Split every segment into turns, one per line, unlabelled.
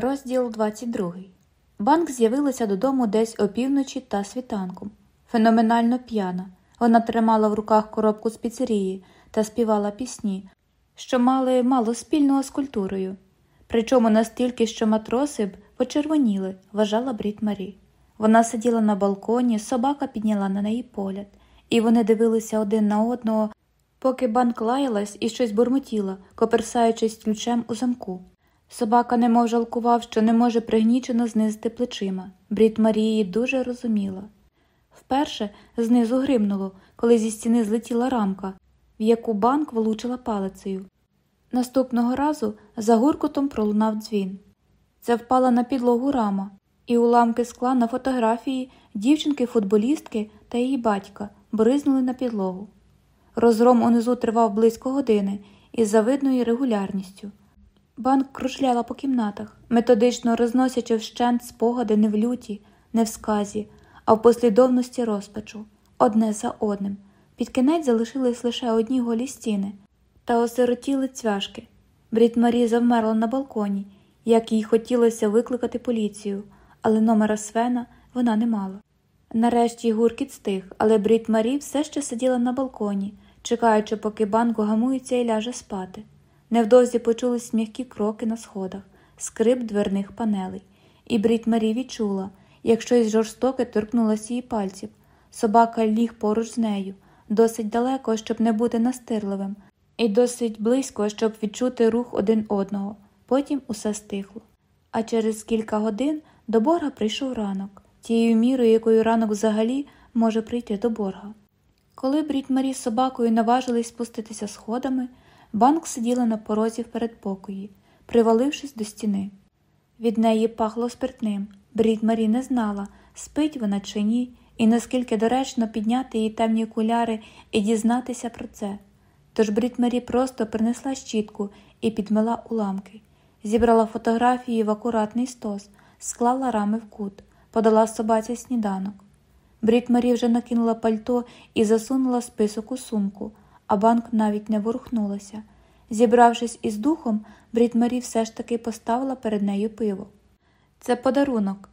Розділ 22. Банк з'явилася додому десь опівночі та світанком. Феноменально п'яна. Вона тримала в руках коробку з піцерії та співала пісні, що мали мало спільного з культурою. Причому настільки, що матроси б почервоніли, вважала Брід Марі. Вона сиділа на балконі, собака підняла на неї погляд, і вони дивилися один на одного, поки банк лаялась і щось бурмотіла, коперсаючись ключем у замку. Собака немов жалкував, що не може пригнічено знизити плечима. Брід Марії дуже розуміла. Вперше знизу гримнуло, коли зі стіни злетіла рамка, в яку банк влучила палицею. Наступного разу за гуркотом пролунав дзвін. Це впала на підлогу рама, і уламки скла на фотографії дівчинки-футболістки та її батька бризнули на підлогу. Розгром унизу тривав близько години із завидною регулярністю. Банк кружляла по кімнатах, методично розносячи вщент спогади не в люті, не в сказі, а в послідовності розпачу, одне за одним. Під кінець залишились лише одні голі стіни та осиротіли цвяшки. Брід Марі завмерла на балконі, як їй хотілося викликати поліцію, але номера Свена вона не мала. Нарешті гуркіт стих, але Брід Марі все ще сиділа на балконі, чекаючи, поки банк гамується і ляже спати. Невдовзі почулись м'які кроки на сходах, скрип дверних панелей, і Брід Марі відчула, як щось жорстоке торкнулося її пальців. Собака ліг поруч з нею, досить далеко, щоб не бути настирливим, і досить близько, щоб відчути рух один одного. Потім усе стихло. А через кілька годин до борга прийшов ранок, тією мірою, якою ранок взагалі може прийти до борга. Коли Брід Марі з собакою наважились спуститися сходами, банк сиділа на порозі в передпокої, привалившись до стіни. Від неї пахло спиртним. Брід Марі не знала, спить вона чи ні, і наскільки доречно підняти її темні окуляри і дізнатися про це. Тож Брід Марі просто принесла щітку і підмила уламки, зібрала фотографії в акуратний стос, склала рами в кут, подала собаці сніданок. Брід Марі вже накинула пальто і засунула список у сумку, а банк навіть не ворухнулася. Зібравшись із духом, Брід Марі все ж таки поставила перед нею пиво. Це подарунок.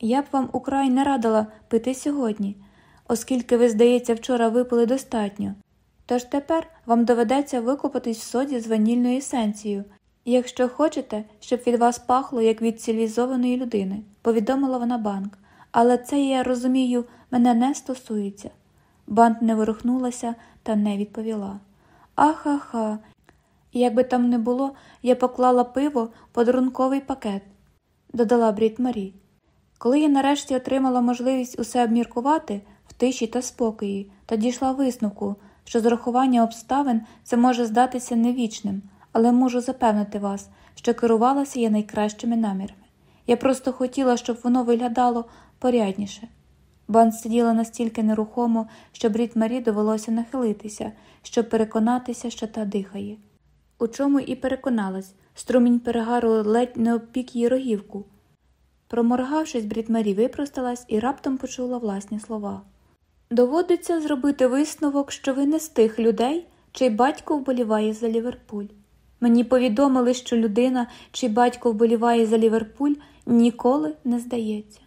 Я б вам украй не радила пити сьогодні, оскільки ви, здається, вчора випили достатньо. Тож тепер вам доведеться викупатись в соді з ванільною есенцією, якщо хочете, щоб від вас пахло, як від цивілізованої людини, повідомила вона банк. Але це, я розумію, мене не стосується. Банк не ворухнулася та не відповіла. Аха-ха, як би там не було, я поклала пиво подарунковий пакет, додала Брід Марі. Коли я нарешті отримала можливість усе обміркувати в тиші та спокої, та дійшла висновку, що зрахування обставин це може здатися невічним, але можу запевнити вас, що керувалася я найкращими намірами. Я просто хотіла, щоб воно виглядало порядніше. Бан сиділа настільки нерухомо, що Брід Марі довелося нахилитися, щоб переконатися, що та дихає. У чому і переконалась, струмінь перегару ледь не обпік її рогівку. Проморгавшись, Брід Марі випросталась і раптом почула власні слова. Доводиться зробити висновок, що ви не з тих людей, чий батько вболіває за Ліверпуль. Мені повідомили, що людина, чий батько вболіває за Ліверпуль, ніколи не здається.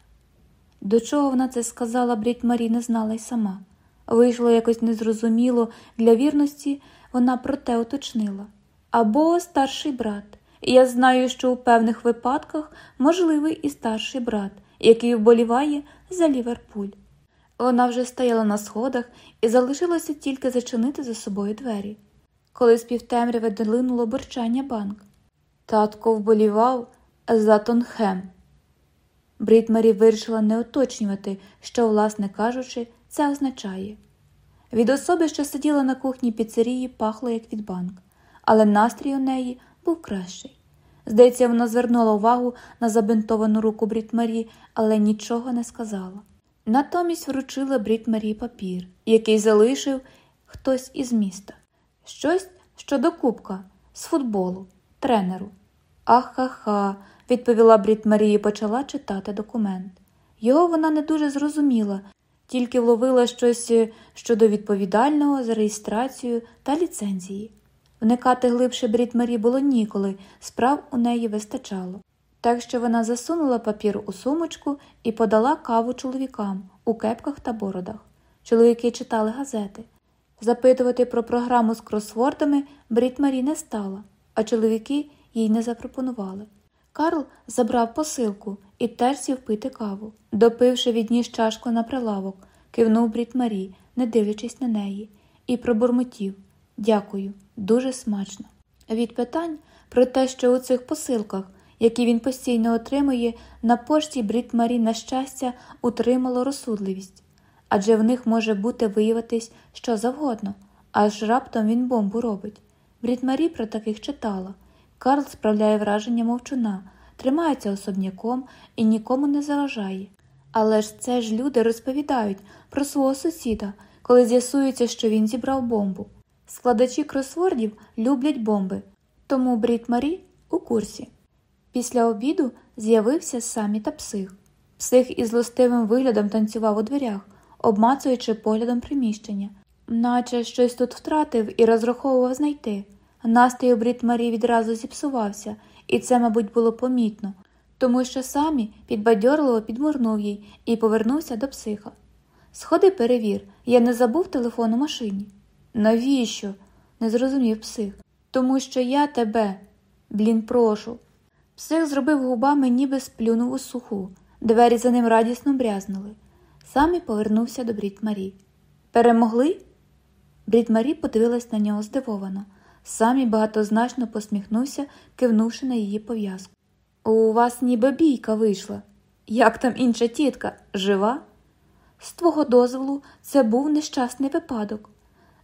До чого вона це сказала, Брід Марі не знала й сама. Вийшло якось незрозуміло, для вірності вона проте уточнила. Або старший брат. Я знаю, що у певних випадках можливий і старший брат, який вболіває за Ліверпуль. Вона вже стояла на сходах і залишилося тільки зачинити за собою двері. Коли з півтемряви долинуло бурчання банк. Татко вболівав за Тонхем. Брід Марі вирішила не уточнювати, що, власне кажучи, це означає. Від особи, що сиділа на кухні піцерії, пахло як від банк, але настрій у неї був кращий. Здається, вона звернула увагу на забинтовану руку Брід Марі, але нічого не сказала. Натомість вручила Брід Марі папір, який залишив хтось із міста. Щось щодо кубка з футболу, тренеру. Ах-ха-ха, відповіла Брід Марі і почала читати документ. Його вона не дуже зрозуміла, тільки вловила щось щодо відповідального за реєстрацію та ліцензії. Вникати глибше Брід Марі було ніколи, справ у неї вистачало. Так що вона засунула папір у сумочку і подала каву чоловікам у кепках та бородах. Чоловіки читали газети. Запитувати про програму з кросвордами Брід Марі не стала, а чоловіки їй не запропонували. Карл забрав посилку і теж сів пити каву. Допивши відніс чашку на прилавок, кивнув Брід Марі, не дивлячись на неї, і пробурмотів Дякую, дуже смачно. Від питань про те, що у цих посилках, які він постійно отримує, на пошті Брід Марі, на щастя, утримало розсудливість адже в них може бути виявитись що завгодно, аж раптом він бомбу робить. Брід Марі про таких читала. Карл справляє враження мовчуна, тримається особняком і нікому не заважає. Але ж це ж люди розповідають про свого сусіда, коли з'ясується, що він зібрав бомбу. Складачі кросвордів люблять бомби, тому Брід Марі у курсі. Після обіду з'явився самі та псих. Псих із злостивим виглядом танцював у дверях, обмацуючи поглядом приміщення, наче щось тут втратив і розраховував знайти. Настрій у Брід Марі відразу зіпсувався, і це, мабуть, було помітно, тому що самі підбадьорливо підморнув їй і повернувся до психа. Сходи, перевір, я не забув телефон у машині. Навіщо? не зрозумів псих. Тому що я тебе, блін, прошу. Псих зробив губами, ніби сплюнув у суху. Двері за ним радісно брязнули. Самі повернувся до Брід Марі. Перемогли? Брід Марі подивилась на нього здивовано. Самі багатозначно посміхнувся, кивнувши на її пов'язку. У вас ніби бійка вийшла. Як там інша тітка? Жива? З твого дозволу, це був нещасний випадок,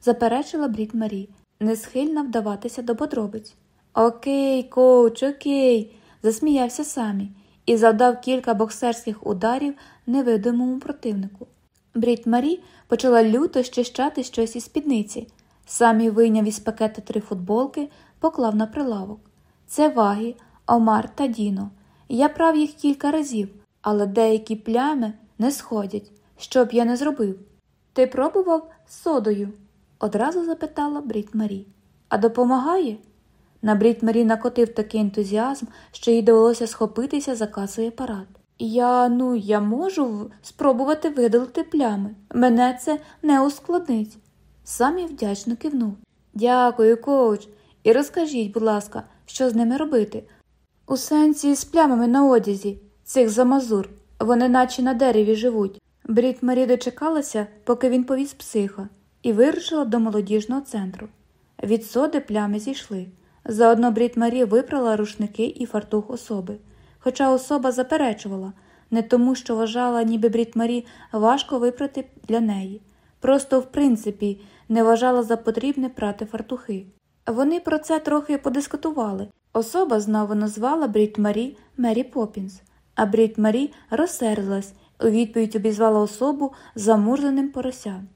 заперечила Брід Марі, не схильна вдаватися до подробиць. Окей, коуч, окей, засміявся самі і завдав кілька боксерських ударів невидимому противнику. Брід Марі почала люто щищати щось із спідниці. Самі вийняв із пакета три футболки, поклав на прилавок. Це ваги, Омар та Діно. Я прав їх кілька разів, але деякі плями не сходять. Що б я не зробив? Ти пробував з содою? одразу запитала Брід Марі. А допомагає? На Брід Марі накотив такий ентузіазм, що їй довелося схопитися за касовий апарат. Я, ну, я можу спробувати видалити плями. Мене це не ускладнить. Самі вдячно кивнув. Дякую, коуч. І розкажіть, будь ласка, що з ними робити? У сенсі з плямами на одязі, цих замазур, вони наче на дереві живуть. Брід Марі дочекалася, поки він повіз психа, і вирушила до молодіжного центру. Від соди плями зійшли. Заодно Брід Марі випрала рушники і фартух особи. Хоча особа заперечувала не тому, що вважала, ніби Брід Марі важко випрати для неї, просто в принципі не вважала за потрібне прати фартухи. Вони про це трохи подискутували. Особа знову назвала Брід Марі Мері Попінс, а Брід Марі розсердилась у відповідь обізвала особу замурзаним поросям.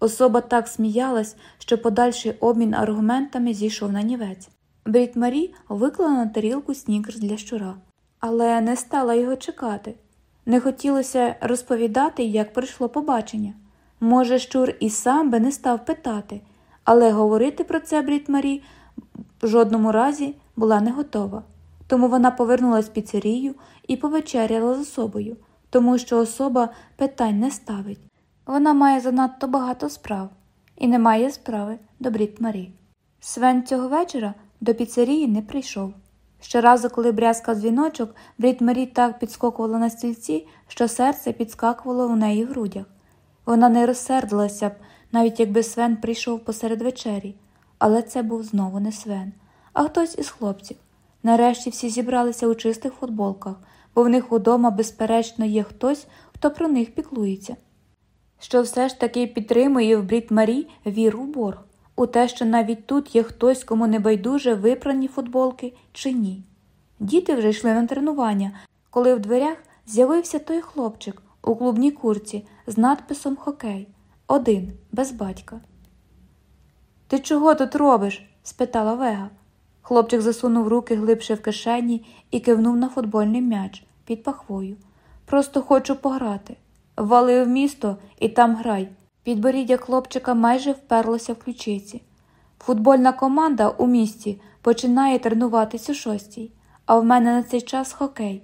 Особа так сміялась, що подальший обмін аргументами зійшов на нівець. Брід Марі виклала на тарілку снікерс для щура, але не стала його чекати. Не хотілося розповідати, як прийшло побачення. Може, щур і сам би не став питати, але говорити про це Брід Марі в жодному разі була не готова. Тому вона повернулася в піцерію і повечеряла з особою, тому що особа питань не ставить. Вона має занадто багато справ і не має справи до Брід Марі. Свен цього вечора до піцерії не прийшов. Щоразу, коли брязкав дзвіночок, Брід Марі так підскокувала на стільці, що серце підскакувало у неї в грудях. Вона не розсердилася б, навіть якби Свен прийшов посеред вечері, але це був знову не Свен, а хтось із хлопців. Нарешті всі зібралися у чистих футболках, бо в них удома, безперечно, є хтось, хто про них піклується. Що все ж таки підтримує в Брід Марі віру в борг у те, що навіть тут є хтось, кому не байдуже випрані футболки чи ні. Діти вже йшли на тренування, коли в дверях з'явився той хлопчик у клубній курці з надписом Хокей один, без батька. Ти чого тут робиш? спитала Вега. Хлопчик засунув руки глибше в кишені і кивнув на футбольний м'яч під пахвою. Просто хочу пограти. Вали в місто і там грай. Підборіддя хлопчика майже вперлося в ключиці. Футбольна команда у місті починає тренуватись у шостій, а в мене на цей час хокей.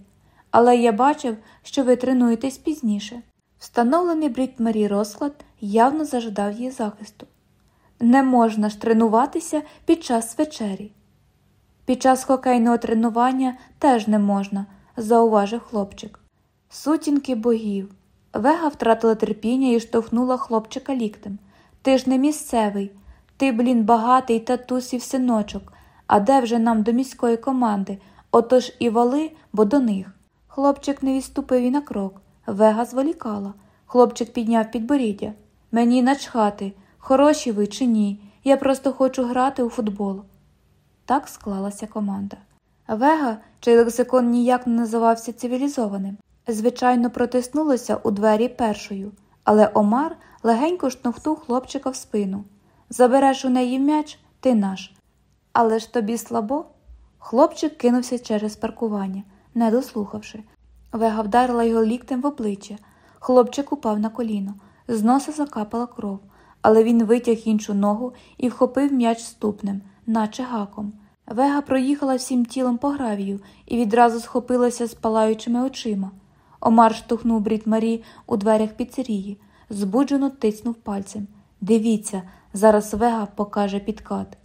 Але я бачив, що ви тренуєтесь пізніше. Встановлений Брід Марі розклад явно зажадав її захисту. Не можна ж тренуватися під час вечері. Під час хокейного тренування теж не можна, зауважив хлопчик. Сутінки богів. Вега втратила терпіння і штовхнула хлопчика ліктем. Ти ж не місцевий, ти, блін, багатий татусів синочок, а де вже нам до міської команди? Отож і вали, бо до них. Хлопчик не відступив і на крок. Вега зволікала. Хлопчик підняв підборіддя. Мені начхати, хороші ви чи ні. Я просто хочу грати у футбол. Так склалася команда. Вега, чий лексикон ніяк не називався цивілізованим, звичайно, протиснулася у двері першою, але Омар легенько штовхнув хлопчика в спину. Забереш у неї м'яч, ти наш. Але ж тобі слабо. Хлопчик кинувся через паркування, не дослухавши. Вега вдарила його ліктем в обличчя. Хлопчик упав на коліно, з носа закапала кров, але він витяг іншу ногу і вхопив м'яч ступнем, наче гаком. Вега проїхала всім тілом по гравію і відразу схопилася з палаючими очима. Омар штовхнув Брід Марі у дверях піцерії, збуджено тицнув пальцем. Дивіться, зараз Вега покаже підкат.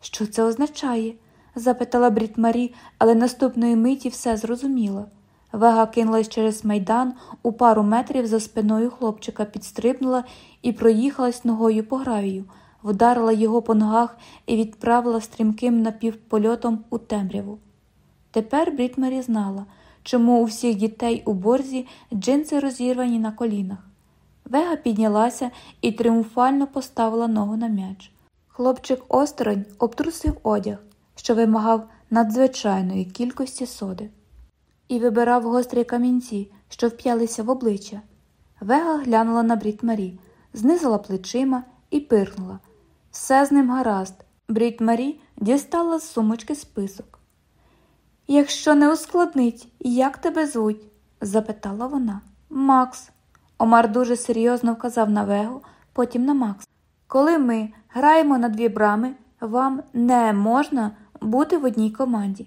Що це означає? Запитала Брід Марі, але наступної миті все зрозуміла. Вега кинулась через майдан у пару метрів за спиною хлопчика, підстрибнула і проїхалась ногою по гравію, вдарила його по ногах і відправила стрімким напівпольотом у темряву. Тепер Брід Марі знала, чому у всіх дітей у борзі джинси розірвані на колінах. Вега піднялася і тріумфально поставила ногу на м'яч. Хлопчик осторонь обтрусив одяг, що вимагав надзвичайної кількості соди, і вибирав гострі камінці, що вп'ялися в обличчя. Вега глянула на Брід знизила плечима і пирхнула. Все з ним гаразд. Брід дістала з сумочки список. Якщо не ускладнить, як тебе звуть? запитала вона. Макс. Омар дуже серйозно вказав на Вегу, потім на Макс. Коли ми граємо на дві брами, вам не можна бути в одній команді.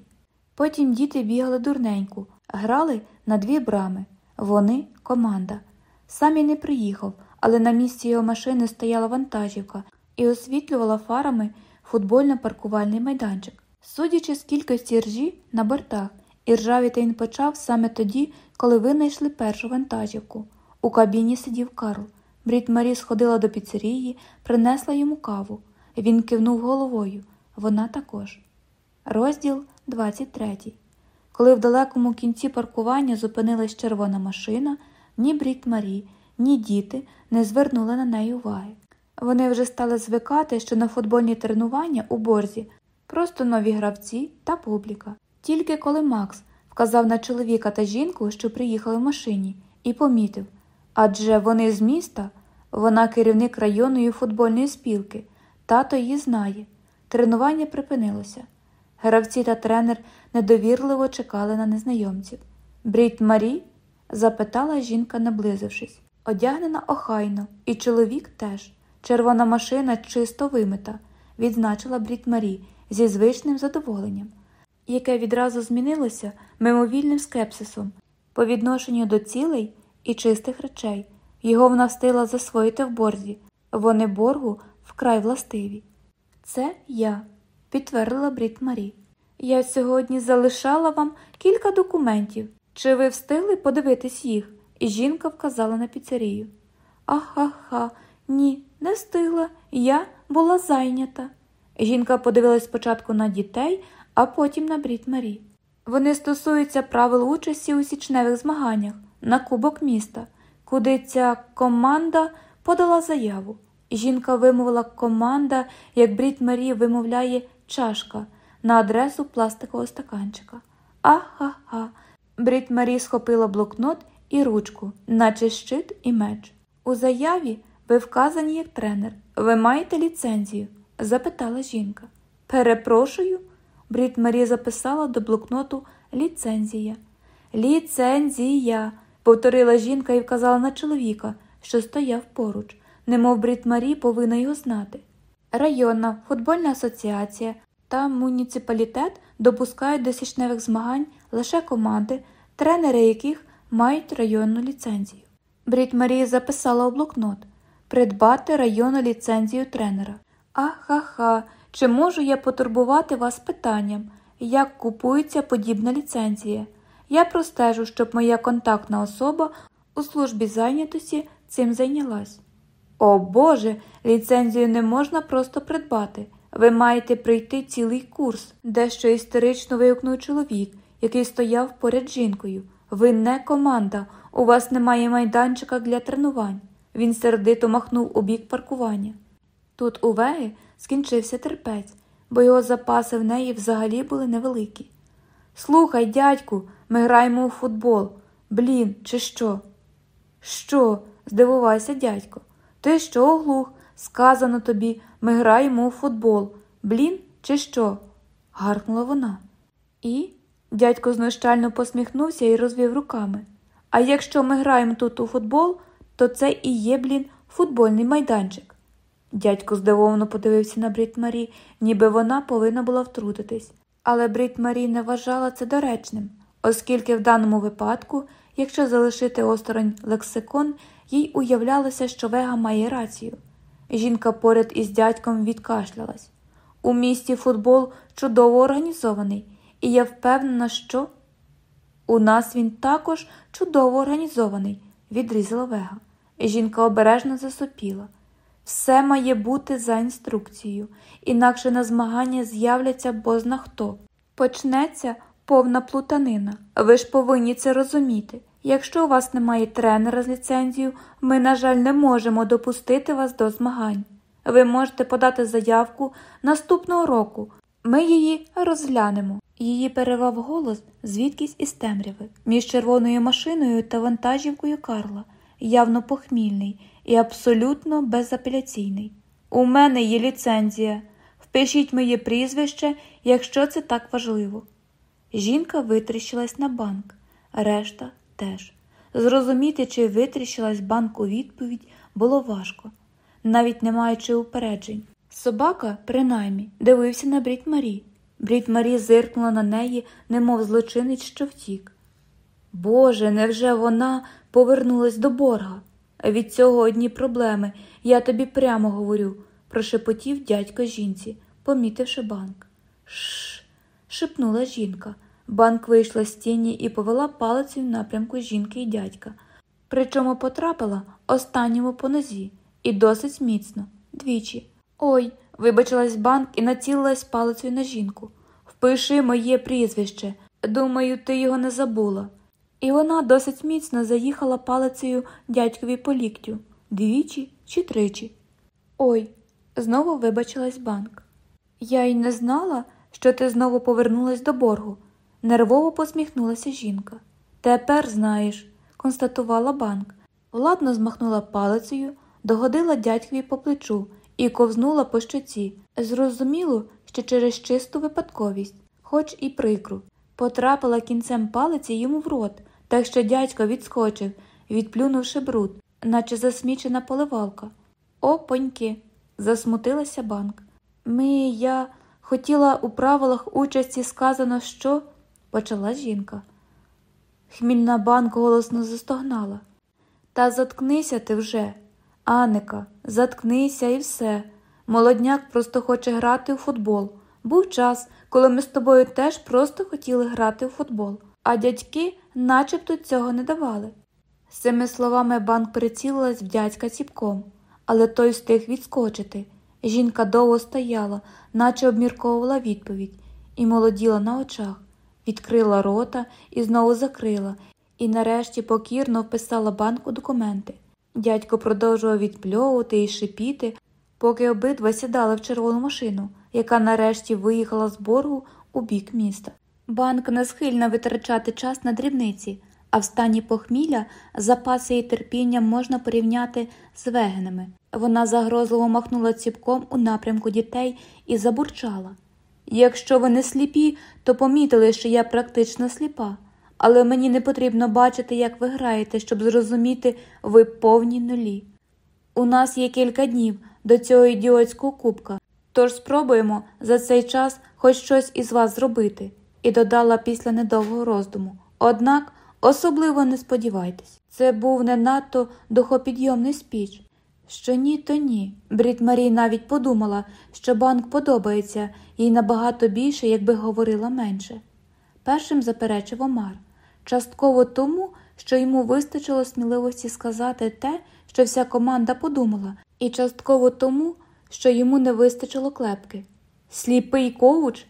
Потім діти бігали дурненьку, грали на дві брами. Вони команда. Самі не приїхав, але на місці його машини стояла вантажівка і освітлювала фарами футбольно-паркувальний майданчик. Судячи з кількості ржі на бортах, і ржавіти він почав саме тоді, коли винайшли першу вантажівку. У кабіні сидів Карл. Брід Марі сходила до піцерії, принесла йому каву. Він кивнув головою. Вона також. Розділ 23. Коли в далекому кінці паркування зупинилась червона машина, ні Брід Марі, ні діти не звернули на неї уваги. Вони вже стали звикати, що на футбольні тренування у борзі просто нові гравці та публіка. Тільки коли Макс вказав на чоловіка та жінку, що приїхали в машині, і помітив адже вони з міста, вона керівник районної футбольної спілки, тато її знає. Тренування припинилося. Гравці та тренер недовірливо чекали на незнайомців. Брід Марі? запитала жінка, наблизившись. Одягнена охайно, і чоловік теж. Червона машина чисто вимита, відзначила Брід Марі зі звичним задоволенням, яке відразу змінилося мимовільним скепсисом по відношенню до цілей і чистих речей. Його вона встигла засвоїти в борзі, вони боргу вкрай властиві. Це я, підтвердила Брід Марі. Я сьогодні залишала вам кілька документів. Чи ви встигли подивитись їх? І жінка вказала на піцерію. Аха-ха, ні, не встигла. Я була зайнята. Жінка подивилась спочатку на дітей, а потім на Брід Марі. Вони стосуються правил участі у січневих змаганнях на Кубок міста, куди ця команда подала заяву. Жінка вимовила команда, як Брід Марі вимовляє чашка на адресу пластикового стаканчика. Аха-ха. Брід Марі схопила блокнот і ручку, наче щит і меч. У заяві ви вказані як тренер. Ви маєте ліцензію? запитала жінка. Перепрошую. Брід Марі записала до блокноту ліцензія. Ліцензія, повторила жінка і вказала на чоловіка, що стояв поруч, немов Брід Марі повинна його знати. Районна футбольна асоціація та муніципалітет допускають до січневих змагань лише команди, тренери яких мають районну ліцензію. Брід Марія записала у блокнот придбати районну ліцензію тренера. Ахаха, чи можу я потурбувати вас питанням, як купується подібна ліцензія? Я простежу, щоб моя контактна особа у службі зайнятості цим зайнялась. О Боже, ліцензію не можна просто придбати. Ви маєте прийти цілий курс, дещо істерично вигукнув чоловік, який стояв поряд жінкою. Ви не команда, у вас немає майданчика для тренувань. Він сердито махнув у бік паркування. Тут у Веги скінчився терпець, бо його запаси в неї взагалі були невеликі. Слухай, дядьку, ми граємо у футбол. Блін, чи що? Що? здивувався дядько. Ти що, оглух? Сказано тобі, ми граємо у футбол. Блін, чи що? гаркнула вона. І дядько знущально посміхнувся і розвів руками. А якщо ми граємо тут у футбол, то це і є, блін, футбольний майданчик. Дядько здивовано подивився на Брід Марі, ніби вона повинна була втрутитись. Але Брід Марі не вважала це доречним, оскільки в даному випадку, якщо залишити осторонь лексикон, їй уявлялося, що Вега має рацію. Жінка поряд із дядьком відкашлялась. У місті футбол чудово організований, і я впевнена, що у нас він також чудово організований, відрізала Вега. Жінка обережно засопіла. Все має бути за інструкцією, інакше на змагання з'являться бозна хто. Почнеться повна плутанина. Ви ж повинні це розуміти. Якщо у вас немає тренера з ліцензією, ми, на жаль, не можемо допустити вас до змагань. Ви можете подати заявку наступного року. Ми її розглянемо. Її перервав голос звідкись із темряви, між червоною машиною та вантажівкою Карла, явно похмільний і абсолютно безапеляційний. У мене є ліцензія. Впишіть моє прізвище, якщо це так важливо. Жінка витріщилась на банк, решта теж. Зрозуміти, чи витріщилась банк у відповідь, було важко, навіть не маючи упереджень. Собака, принаймні, дивився на Брід Марі. Брід Марі зиркнула на неї, немов злочинець, що втік. Боже, невже вона повернулась до борга? Від цього одні проблеми, я тобі прямо говорю, прошепотів дядько жінці, помітивши банк. Шш. шепнула жінка. Банк вийшла з тіні і повела палицею в напрямку жінки і дядька, причому потрапила останньому по нозі і досить міцно, двічі. Ой, вибачилась банк і націлилась палицею на жінку. Впиши моє прізвище. Думаю, ти його не забула. І вона досить міцно заїхала палицею дядькові по ліктю двічі чи тричі. Ой, знову вибачилась банк. Я й не знала, що ти знову повернулась до боргу. Нервово посміхнулася жінка. Тепер знаєш, констатувала банк. Владно змахнула палицею, догодила дядькові по плечу і ковзнула по щоці. Зрозуміло, що через чисту випадковість, хоч і прикру, потрапила кінцем палиці йому в рот, так що дядько відскочив, відплюнувши бруд, наче засмічена поливалка. О, поньки, засмутилася банк. Ми, я хотіла у правилах участі сказано, що почала жінка. Хмільна банк голосно застогнала. Та заткнися ти вже, Аника, заткнися і все. Молодняк просто хоче грати у футбол. Був час, коли ми з тобою теж просто хотіли грати у футбол, а дядьки начебто цього не давали. З цими словами банк прицілилась в дядька ціпком, але той встиг відскочити. Жінка довго стояла, наче обмірковувала відповідь, і молоділа на очах, відкрила рота і знову закрила, і нарешті покірно вписала банку документи. Дядько продовжував відпльовувати і шипіти, поки обидва сідали в червону машину, яка нарешті виїхала з боргу у бік міста. Банк не схильна витрачати час на дрібниці, а в стані похмілля запаси і терпіння можна порівняти з вегенами. Вона загрозливо махнула ціпком у напрямку дітей і забурчала. Якщо ви не сліпі, то помітили, що я практично сліпа, але мені не потрібно бачити, як ви граєте, щоб зрозуміти, ви повні нулі. У нас є кілька днів до цього ідіотського кубка. Тож спробуємо за цей час хоч щось із вас зробити, і додала після недовгого роздуму. Однак особливо не сподівайтесь, це був не надто духопідйомний спіч. Що ні, то ні. Брід Марій навіть подумала, що банк подобається їй набагато більше, якби говорила менше. Першим заперечив Омар, частково тому, що йому вистачило сміливості сказати те, що вся команда подумала, і частково тому, що йому не вистачило клепки. Сліпий коуч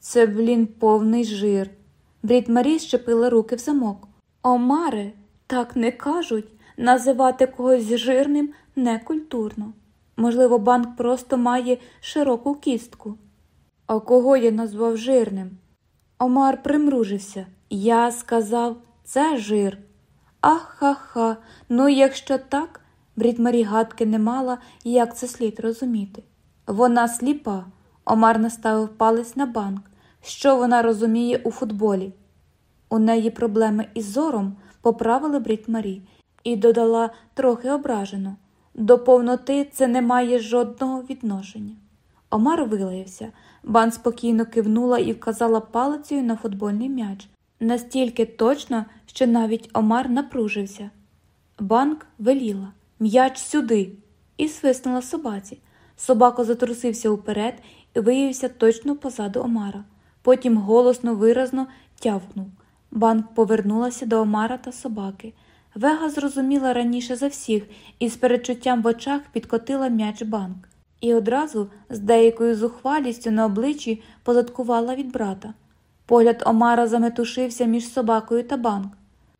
це, блін, повний жир. Брід Марі щепила руки в замок. Омаре, так не кажуть, називати когось жирним некультурно. Можливо, банк просто має широку кістку. А кого я назвав жирним? Омар примружився. Я сказав, це жир. Ах ха ха, ну якщо так, Брідмарі гадки не мала, як це слід розуміти. Вона сліпа. Омар наставив палець на банк. Що вона розуміє у футболі? У неї проблеми із зором поправили Брідмарі і додала трохи ображено. До повноти це не має жодного відношення. Омар вилаявся. Бан спокійно кивнула і вказала палицею на футбольний м'яч. Настільки точно, що навіть Омар напружився. Банк веліла м'яч сюди, і свиснула собаці. Собака затрусився уперед і виявився точно позаду Омара. Потім голосно, виразно тявкнув. Банк повернулася до Омара та собаки. Вега зрозуміла раніше за всіх і з перечуттям в очах підкотила м'яч банк. І одразу з деякою зухвалістю на обличчі позадкувала від брата. Погляд Омара заметушився між собакою та банк.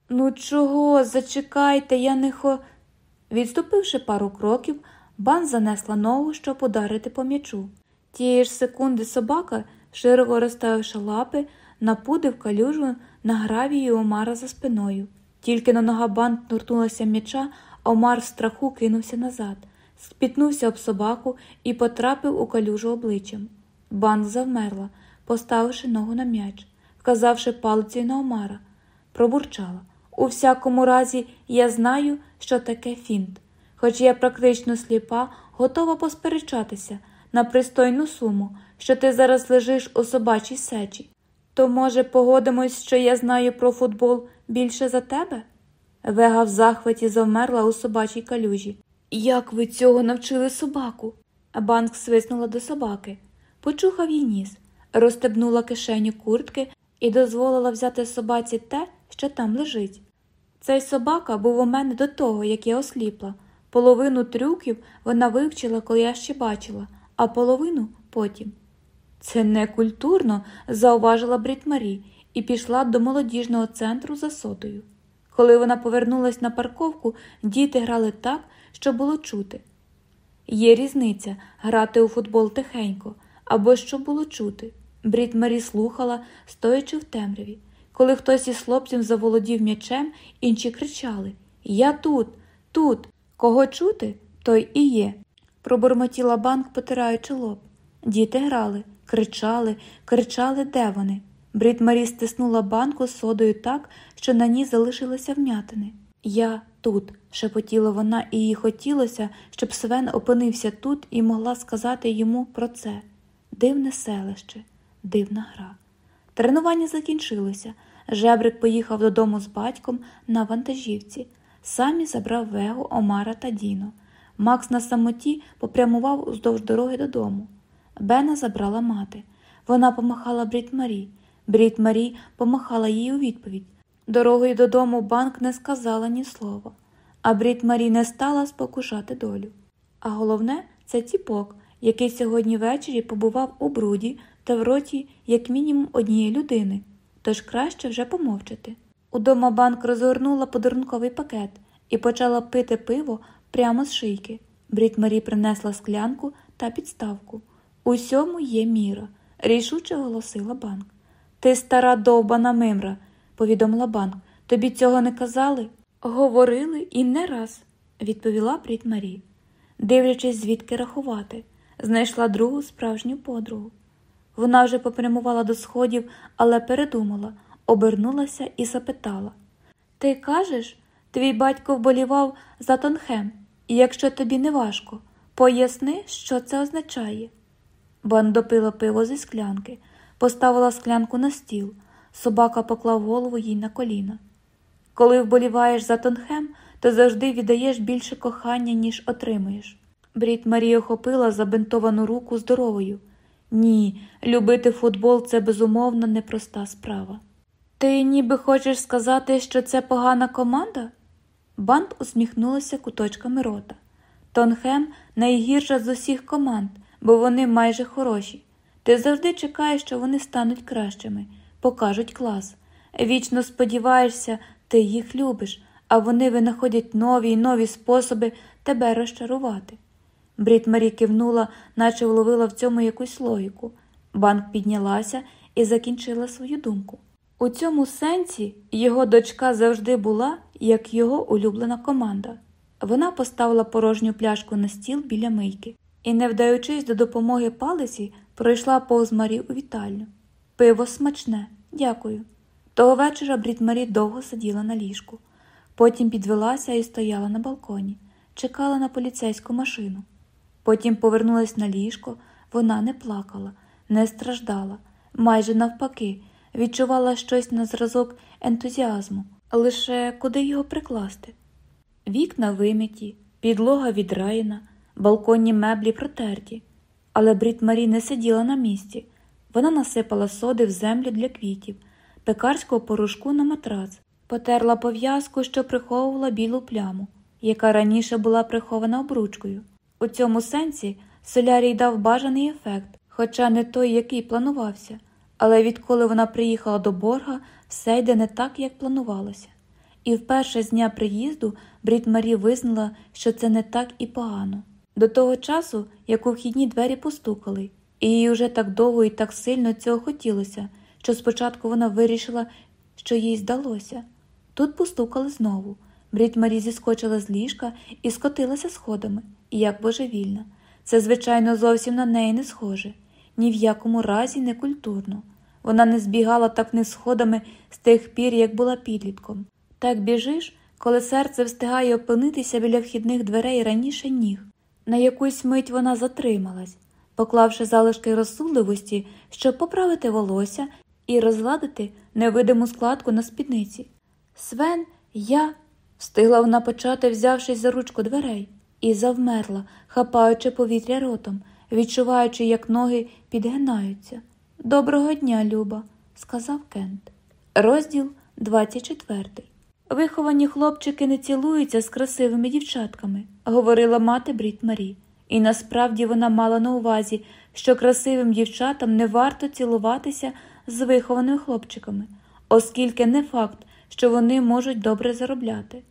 Ну, чого, зачекайте, я не хо. Відступивши пару кроків, бан занесла ногу, щоб ударити по м'ячу. Тієї ж секунди собака, широко розставивши лапи, напудив калюжу на гравії Омара за спиною. Тільки на нога бан торкнулася м'яча, Омар в страху кинувся назад, спітнувся об собаку і потрапив у калюжу обличчям. Бан завмерла, поставивши ногу на м'яч, вказавши палицею на Омара. Пробурчала. У всякому разі, я знаю, що таке фінт. Хоч я практично сліпа, готова посперечатися на пристойну суму, що ти зараз лежиш у собачій сечі. То, може, погодимось, що я знаю про футбол більше за тебе? Вега в захваті завмерла у собачій калюжі. Як ви цього навчили собаку? Банк свиснула до собаки, почухав їй ніс, розстебнула кишеню куртки і дозволила взяти собаці те, що там лежить. Цей собака був у мене до того, як я осліпла. Половину трюків вона вивчила, коли я ще бачила, а половину потім. Це не культурно, зауважила Брід Марі і пішла до молодіжного центру за сотою. Коли вона повернулась на парковку, діти грали так, що було чути. Є різниця грати у футбол тихенько або що було чути. Брід Марі слухала, стоячи в темряві. Коли хтось із хлопців заволодів м'ячем, інші кричали Я тут, тут. Кого чути, той і є. Пробурмотіла банк, потираючи лоб. Діти грали, кричали, кричали, де вони. Брід Марі стиснула банку з содою так, що на ній залишилися вм'ятини. Я тут, шепотіла вона, і їй хотілося, щоб Свен опинився тут і могла сказати йому про це. Дивне селище, дивна гра. Тренування закінчилося. Жебрик поїхав додому з батьком на вантажівці. Самі забрав Вегу, Омара та Діно. Макс на самоті попрямував уздовж дороги додому. Бена забрала мати. Вона помахала Брід Марі. Брід Марі помахала їй у відповідь. Дорогою додому банк не сказала ні слова, а Брід Марі не стала спокушати долю. А головне це ціпок, який сьогодні ввечері побував у бруді та в роті як мінімум однієї людини, тож краще вже помовчати. Удома банк розгорнула подарунковий пакет і почала пити пиво прямо з шийки. Брід Марі принесла склянку та підставку. Усьому є міра, рішуче оголосила банк. Ти стара довбана мимра, повідомила банк. Тобі цього не казали? Говорили і не раз, відповіла Брід Марі, дивлячись, звідки рахувати, знайшла другу справжню подругу. Вона вже попрямувала до сходів, але передумала, обернулася і запитала Ти кажеш, твій батько вболівав за Тонхем, і якщо тобі не важко, поясни, що це означає. Бан допила пиво зі склянки, поставила склянку на стіл. Собака поклав голову їй на коліна. Коли вболіваєш за Тонхем, то завжди віддаєш більше кохання, ніж отримуєш. Брід Марі охопила забинтовану руку здоровою. Ні, любити футбол це безумовно непроста справа. Ти ніби хочеш сказати, що це погана команда? Банд усміхнулася куточками рота. Тонхем найгірша з усіх команд, бо вони майже хороші. Ти завжди чекаєш, що вони стануть кращими, покажуть клас. Вічно сподіваєшся, ти їх любиш, а вони винаходять нові й нові способи тебе розчарувати. Брід Марі кивнула, наче вловила в цьому якусь логіку. Банк піднялася і закінчила свою думку. У цьому сенсі його дочка завжди була як його улюблена команда. Вона поставила порожню пляшку на стіл біля мийки і, не вдаючись до допомоги палиці, пройшла повз Марі у вітальню. Пиво смачне, дякую. Того вечора Брід Марі довго сиділа на ліжку. Потім підвелася і стояла на балконі, чекала на поліцейську машину. Потім повернулась на ліжко, вона не плакала, не страждала, майже навпаки, відчувала щось на зразок ентузіазму, лише куди його прикласти. Вікна вимиті, підлога відраєна, балконні меблі протерті, але Брід Марі не сиділа на місці. Вона насипала соди в землю для квітів, пекарського порошку на матрац, потерла пов'язку, що приховувала білу пляму, яка раніше була прихована обручкою. У цьому сенсі солярій дав бажаний ефект, хоча не той, який планувався, але відколи вона приїхала до борга, все йде не так, як планувалося. І вперше з дня приїзду Брід Марі визнала, що це не так і погано. До того часу, як у вхідні двері постукали, і їй уже так довго і так сильно цього хотілося, що спочатку вона вирішила, що їй здалося. Тут постукали знову. Брід Марі зіскочила з ліжка і скотилася сходами, як божевільна. Це, звичайно, зовсім на неї не схоже, ні в якому разі не культурно. Вона не збігала так не сходами з тих пір, як була підлітком. Так біжиш, коли серце встигає опинитися біля вхідних дверей раніше ніг. На якусь мить вона затрималась, поклавши залишки розсудливості, щоб поправити волосся і розгладити невидиму складку на спідниці. Свен, я. встигла вона почати, взявшись за ручку дверей, і завмерла, хапаючи повітря ротом, відчуваючи, як ноги підгинаються. Доброго дня, Люба, сказав Кент. Розділ 24 Виховані хлопчики не цілуються з красивими дівчатками, говорила мати Брід Марі, і насправді вона мала на увазі, що красивим дівчатам не варто цілуватися з вихованими хлопчиками, оскільки не факт, що вони можуть добре заробляти.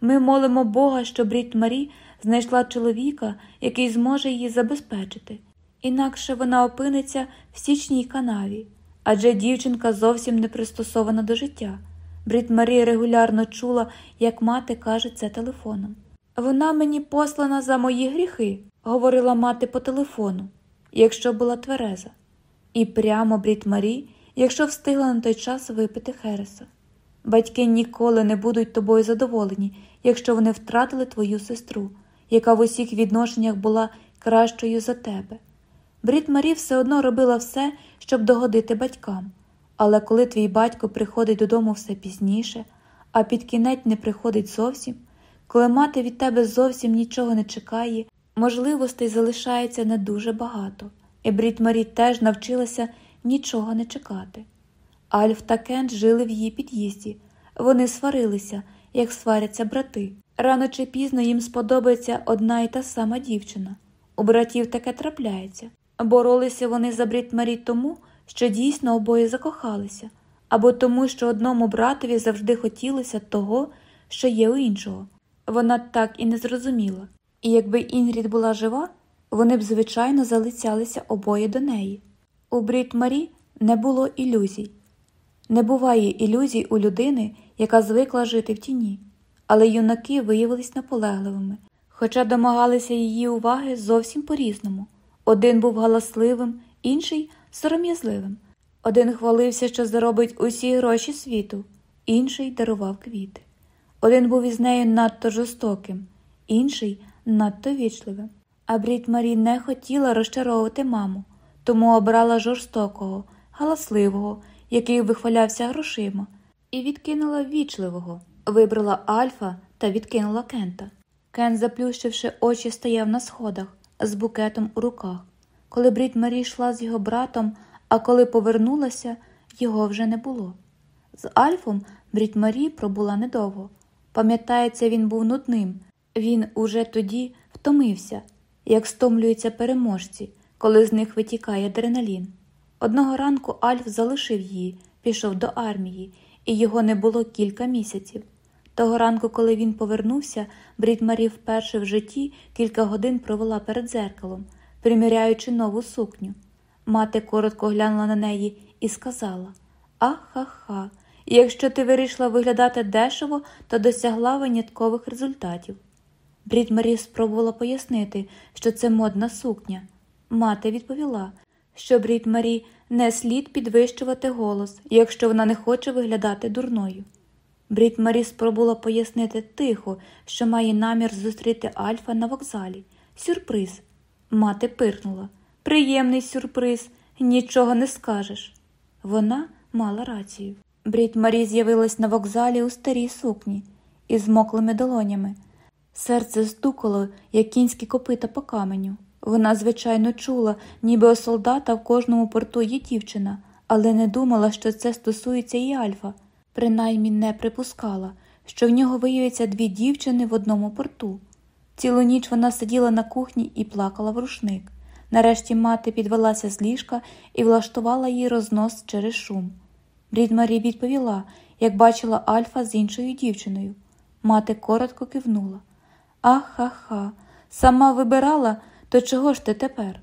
Ми молимо Бога, що Брід Марі знайшла чоловіка, який зможе її забезпечити, інакше вона опиниться в січній канаві, адже дівчинка зовсім не пристосована до життя. Брід Марі регулярно чула, як мати каже це телефоном. Вона мені послана за мої гріхи, говорила мати по телефону, якщо була твереза, і прямо Брід Марі, якщо встигла на той час випити Хереса. Батьки ніколи не будуть тобою задоволені, якщо вони втратили твою сестру, яка в усіх відношеннях була кращою за тебе. Брід Марі все одно робила все, щоб догодити батькам. Але коли твій батько приходить додому все пізніше, а під кінець не приходить зовсім, коли мати від тебе зовсім нічого не чекає, можливостей залишається не дуже багато, і Брід Марі теж навчилася нічого не чекати. Альф та Кент жили в її під'їзді, вони сварилися, як сваряться брати. Рано чи пізно їм сподобається одна і та сама дівчина. У братів таке трапляється. Боролися вони за Брід Марі тому, що дійсно обоє закохалися, або тому, що одному братові завжди хотілося того, що є у іншого. Вона так і не зрозуміла. І якби Інгрід була жива, вони б, звичайно, залицялися обоє до неї. У Брід Марі не було ілюзій. Не буває ілюзій у людини, яка звикла жити в тіні, але юнаки виявились наполегливими, хоча домагалися її уваги зовсім по різному. Один був галасливим, інший сором'язливим. Один хвалився, що заробить усі гроші світу, інший дарував квіти. Один був із нею надто жорстоким, інший надто вічливим. А Брід Марі не хотіла розчаровувати маму, тому обрала жорстокого, галасливого, який вихвалявся грошима, і відкинула ввічливого, вибрала Альфа та відкинула Кента. Кен, заплющивши очі, стояв на сходах з букетом у руках. Коли Брід Марі йшла з його братом, а коли повернулася, його вже не було. З Альфом Брід Марі пробула недовго. Пам'ятається, він був нудним. Він уже тоді втомився, як стомлюються переможці, коли з них витікає адреналін. Одного ранку Альф залишив її, пішов до армії, і його не було кілька місяців. Того ранку, коли він повернувся, Брід Марі вперше в житті кілька годин провела перед зеркалом, приміряючи нову сукню. Мати коротко глянула на неї і сказала Ах-ха-ха, якщо ти вирішила виглядати дешево, то досягла виняткових результатів. Брід Марі спробувала пояснити, що це модна сукня. Мати відповіла, що Брід Марі не слід підвищувати голос, якщо вона не хоче виглядати дурною. Брід Марі спробувала пояснити тихо, що має намір зустріти Альфа на вокзалі. Сюрприз. Мати пирнула. Приємний сюрприз, нічого не скажеш. Вона мала рацію. Брід Марі з'явилась на вокзалі у старій сукні із моклими долонями. Серце стукало, як кінські копита по каменю. Вона, звичайно, чула, ніби у солдата в кожному порту є дівчина, але не думала, що це стосується і Альфа. Принаймні не припускала, що в нього виявиться дві дівчини в одному порту. Цілу ніч вона сиділа на кухні і плакала в рушник. Нарешті мати підвелася з ліжка і влаштувала їй рознос через шум. Брід Марі відповіла, як бачила Альфа з іншою дівчиною. Мати коротко кивнула. Ах-ха-ха, сама вибирала, то чого ж ти тепер?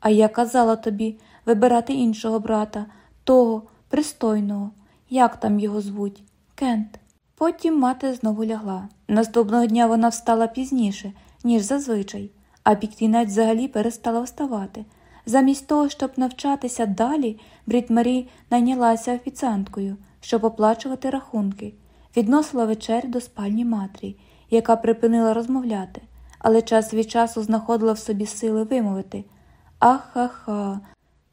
А я казала тобі вибирати іншого брата, того пристойного, як там його звуть, Кент. Потім мати знову лягла. Наступного дня вона встала пізніше, ніж зазвичай, а під кінець взагалі перестала вставати. Замість того, щоб навчатися далі, Брід Марі найнялася офіціанткою, щоб оплачувати рахунки, відносила вечер до спальні матері, яка припинила розмовляти, але час від часу знаходила в собі сили вимовити Ах-ха-ха,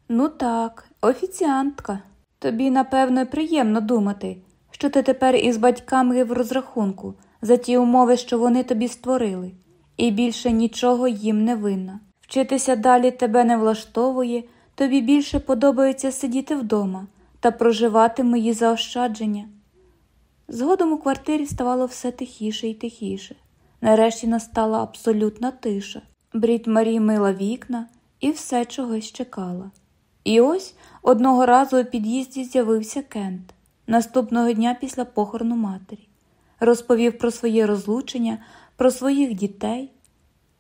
ну так, офіціантка. Тобі, напевно, приємно думати, що ти тепер із батьками в розрахунку за ті умови, що вони тобі створили, і більше нічого їм не винна. Вчитися далі тебе не влаштовує, тобі більше подобається сидіти вдома та проживати мої заощадження. Згодом у квартирі ставало все тихіше і тихіше. Нарешті настала абсолютна тиша. Брід Марі мила вікна і все чогось чекала. І ось одного разу у під'їзді з'явився Кент наступного дня після похорону матері, розповів про своє розлучення, про своїх дітей.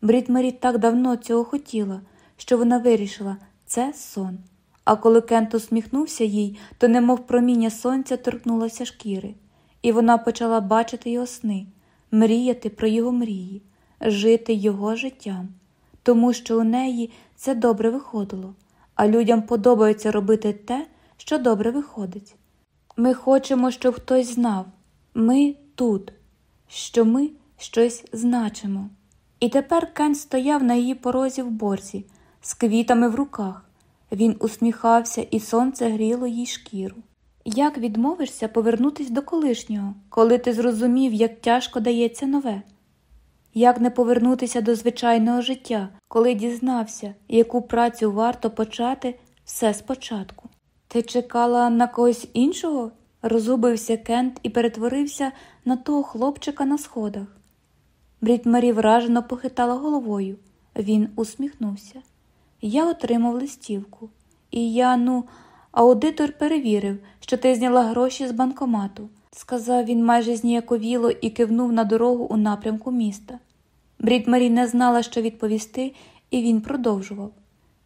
Брід Марі так давно цього хотіла, що вона вирішила це сон. А коли Кент усміхнувся їй, то, немов проміння сонця, торкнулося шкіри, і вона почала бачити його сни, мріяти про його мрії, жити його життям, тому що у неї це добре виходило, а людям подобається робити те, що добре виходить. Ми хочемо, щоб хтось знав ми тут, що ми щось значимо. І тепер Кен стояв на її порозі в борзі, з квітами в руках. Він усміхався, і сонце гріло їй шкіру. Як відмовишся повернутися до колишнього, коли ти зрозумів, як тяжко дається нове? Як не повернутися до звичайного життя, коли дізнався, яку працю варто почати все спочатку? Ти чекала на когось іншого? розгубився Кент і перетворився на того хлопчика на сходах. Брід Марі вражено похитала головою. Він усміхнувся. Я отримав листівку. І я, ну, аудитор перевірив, що ти зняла гроші з банкомату, сказав він майже зніяковіло і кивнув на дорогу у напрямку міста. Брід Марі не знала, що відповісти, і він продовжував.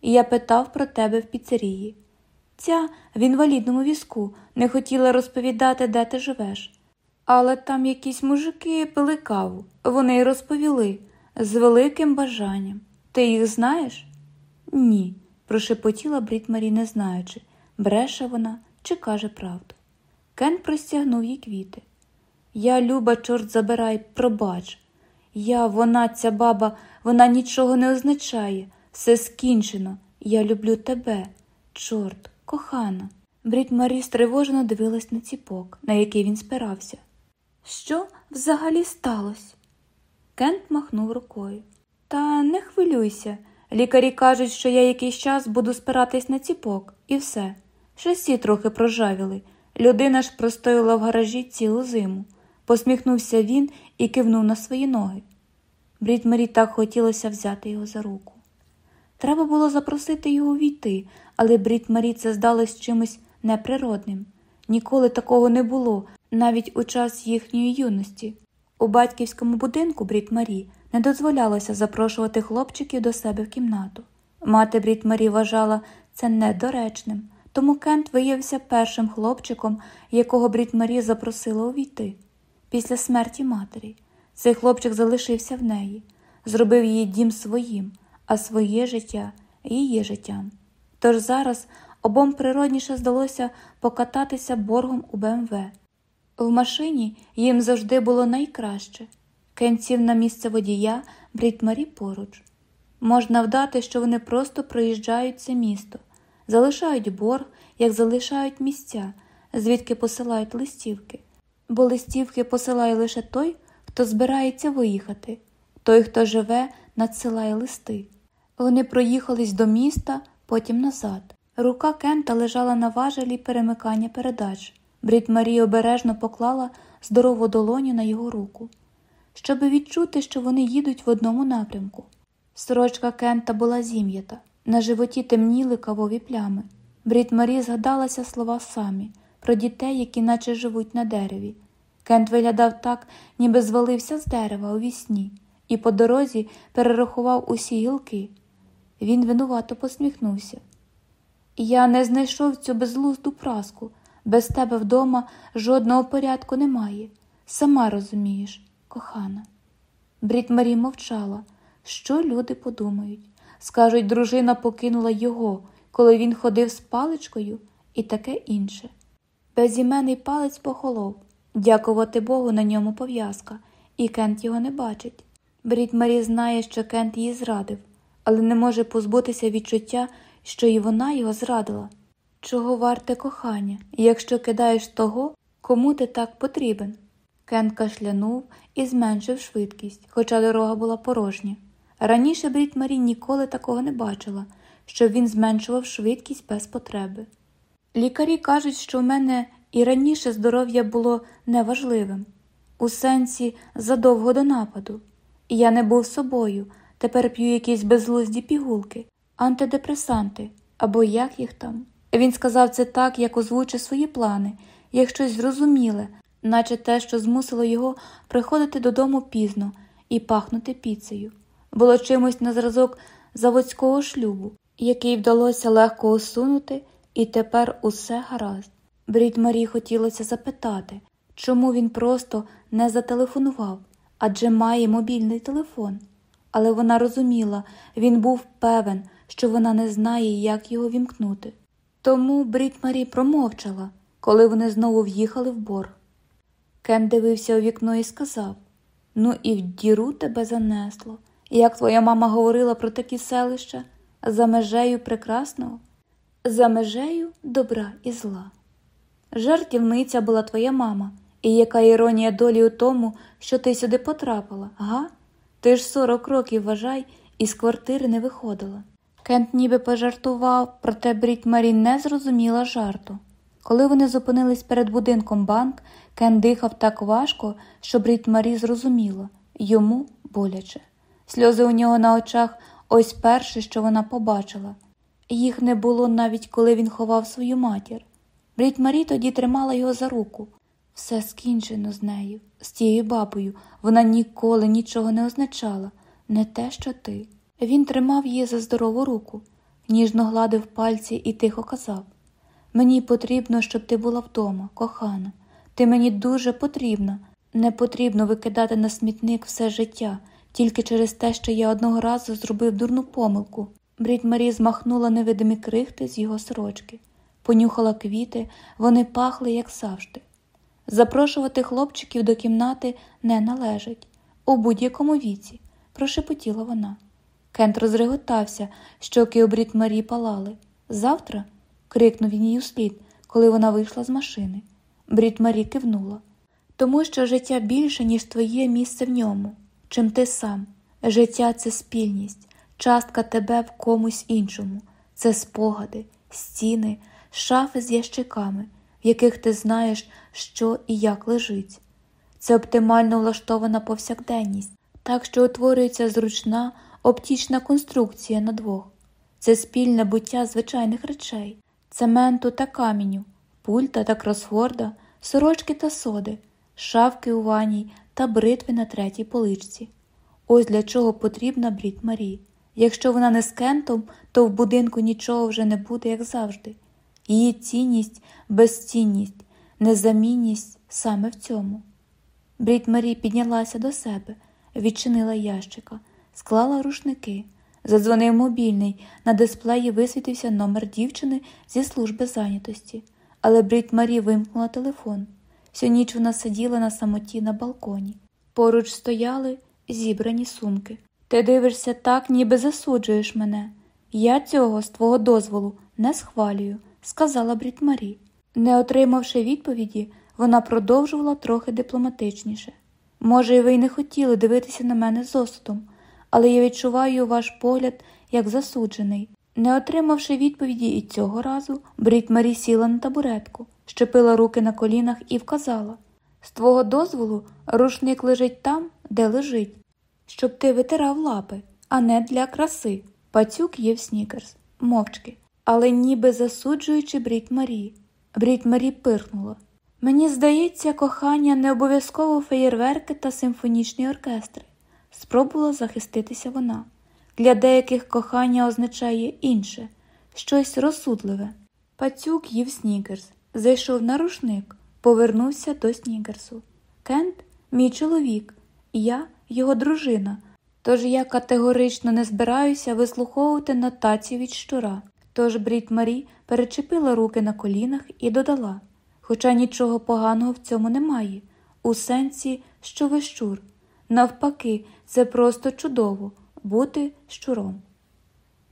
Я питав про тебе в піцерії. Ця в інвалідному візку не хотіла розповідати, де ти живеш. Але там якісь мужики пили каву, вони й розповіли з великим бажанням. Ти їх знаєш? Ні, прошепотіла Брід не знаючи, бреше вона чи каже правду. Кен простягнув їй квіти. Я, люба, чорт забирай, пробач. Я, вона, ця баба, вона нічого не означає, все скінчено, Я люблю тебе, чорт, кохана. Брід Марі стривожено дивилась на ціпок, на який він спирався. Що взагалі сталося? Кент махнув рукою. Та не хвилюйся. Лікарі кажуть, що я якийсь час буду спиратись на ціпок, і все. Шасі трохи прожавіли. Людина ж простояла в гаражі цілу зиму. Посміхнувся він і кивнув на свої ноги. Брід Марі так хотілося взяти його за руку. Треба було запросити його війти, але Брід Марі це здалось чимось неприродним. Ніколи такого не було, навіть у час їхньої юності. У батьківському будинку Брід Марі не дозволялося запрошувати хлопчиків до себе в кімнату. Мати Брід Марі вважала це недоречним, тому Кент виявився першим хлопчиком, якого Брід Марі запросила увійти. Після смерті матері цей хлопчик залишився в неї, зробив її дім своїм, а своє життя її життям. Тож зараз обом природніше здалося покататися боргом у БМВ. В машині їм завжди було найкраще. Кен сів на місце водія, Брід Марі поруч. Можна вдати, що вони просто проїжджають це місто, залишають борг, як залишають місця, звідки посилають листівки. Бо листівки посилає лише той, хто збирається виїхати, той, хто живе, надсилає листи. Вони проїхались до міста, потім назад. Рука Кента лежала на важелі перемикання передач. Брід Марі обережно поклала здорову долоню на його руку, щоби відчути, що вони їдуть в одному напрямку. Сорочка Кента була зім'ята, на животі темніли кавові плями. Брід Марі згадалася слова самі про дітей, які наче живуть на дереві. Кент виглядав так, ніби звалився з дерева у вісні, і по дорозі перерахував усі гілки. Він винувато посміхнувся. Я не знайшов цю безглузду праску. Без тебе вдома жодного порядку немає. Сама розумієш, кохана. Брід Марі мовчала, що люди подумають. Скажуть, дружина покинула його, коли він ходив з паличкою, і таке інше. Безіменний палець похолов, дякувати Богу, на ньому пов'язка, і Кент його не бачить. Брід Марі знає, що Кент її зрадив, але не може позбутися відчуття, що і вона його зрадила. Чого варте кохання, якщо кидаєш того, кому ти так потрібен? Кен кашлянув і зменшив швидкість, хоча дорога була порожня. Раніше Брід Марі ніколи такого не бачила, щоб він зменшував швидкість без потреби. Лікарі кажуть, що в мене і раніше здоров'я було неважливим, у сенсі задовго до нападу, я не був собою, тепер п'ю якісь безглузді пігулки, антидепресанти або як їх там. Він сказав це так, як озвучив свої плани, як щось зрозуміле, наче те, що змусило його приходити додому пізно і пахнути піцею. Було чимось на зразок заводського шлюбу, який вдалося легко усунути, і тепер усе гаразд. Брід Марі хотілося запитати, чому він просто не зателефонував, адже має мобільний телефон. Але вона розуміла, він був певен, що вона не знає, як його вімкнути. Тому Брід Марі промовчала, коли вони знову в'їхали в борг. Кен дивився у вікно і сказав Ну, і в діру тебе занесло. Як твоя мама говорила про такі селища за межею прекрасного, за межею добра і зла. Жартівниця була твоя мама, і яка іронія долі у тому, що ти сюди потрапила, га? Ти ж сорок років вважай, із квартири не виходила. Кент ніби пожартував, проте Брід Марі не зрозуміла жарту. Коли вони зупинились перед будинком банк, Кен дихав так важко, що Брід Марі зрозуміла йому боляче. Сльози у нього на очах ось перше, що вона побачила. Їх не було навіть коли він ховав свою матір. Брід Марі тоді тримала його за руку. Все скінчено з нею, з тією бабою. Вона ніколи нічого не означала, не те, що ти. Він тримав її за здорову руку, ніжно гладив пальці і тихо казав Мені потрібно, щоб ти була вдома, кохана. Ти мені дуже потрібна. Не потрібно викидати на смітник все життя, тільки через те, що я одного разу зробив дурну помилку. Брід Марі змахнула невидимі крихти з його сорочки, понюхала квіти, вони пахли, як завжди. Запрошувати хлопчиків до кімнати не належить у будь-якому віці, прошепотіла вона. Кент розреготався, щоки обрід Марі палали. Завтра? крикнув він їй услід, коли вона вийшла з машини. Брід Марі кивнула. Тому що життя більше, ніж твоє місце в ньому, чим ти сам. Життя це спільність, частка тебе в комусь іншому, це спогади, стіни, шафи з ящиками, в яких ти знаєш, що і як лежить. Це оптимально влаштована повсякденність, так що утворюється зручна оптічна конструкція на двох. Це спільне буття звичайних речей, цементу та каміню, пульта та кросворда, сорочки та соди, шавки у ваній та бритви на третій поличці. Ось для чого потрібна брід Марі. Якщо вона не з кентом, то в будинку нічого вже не буде, як завжди. Її цінність, безцінність, незамінність саме в цьому. Брід Марі піднялася до себе, відчинила ящика, склала рушники. Задзвонив мобільний, на дисплеї висвітився номер дівчини зі служби зайнятості, але Брід Марі вимкнула телефон. Всю ніч вона сиділа на самоті на балконі. Поруч стояли зібрані сумки. Ти дивишся так, ніби засуджуєш мене. Я цього з твого дозволу не схвалюю, сказала Брід Марі. Не отримавши відповіді, вона продовжувала трохи дипломатичніше. Може, і ви й не хотіли дивитися на мене з осудом, але я відчуваю ваш погляд як засуджений. Не отримавши відповіді і цього разу, Брід Марі сіла на табуретку, щепила руки на колінах і вказала з твого дозволу рушник лежить там, де лежить, щоб ти витирав лапи, а не для краси. Пацюк їв снікерс, мовчки, але ніби засуджуючи Брід Марі. Брід Марі пирхнула. Мені здається, кохання не обов'язково феєрверки та симфонічні оркестри. Спробувала захиститися вона. Для деяких кохання означає інше, щось розсудливе. Пацюк їв снікерс, зайшов на рушник, повернувся до снікерсу. Кент мій чоловік, я його дружина, тож я категорично не збираюся вислуховувати нотацію від щура. Тож Брід Марі перечепила руки на колінах і додала хоча нічого поганого в цьому немає, у сенсі, що ви щур. Навпаки, це просто чудово бути щуром.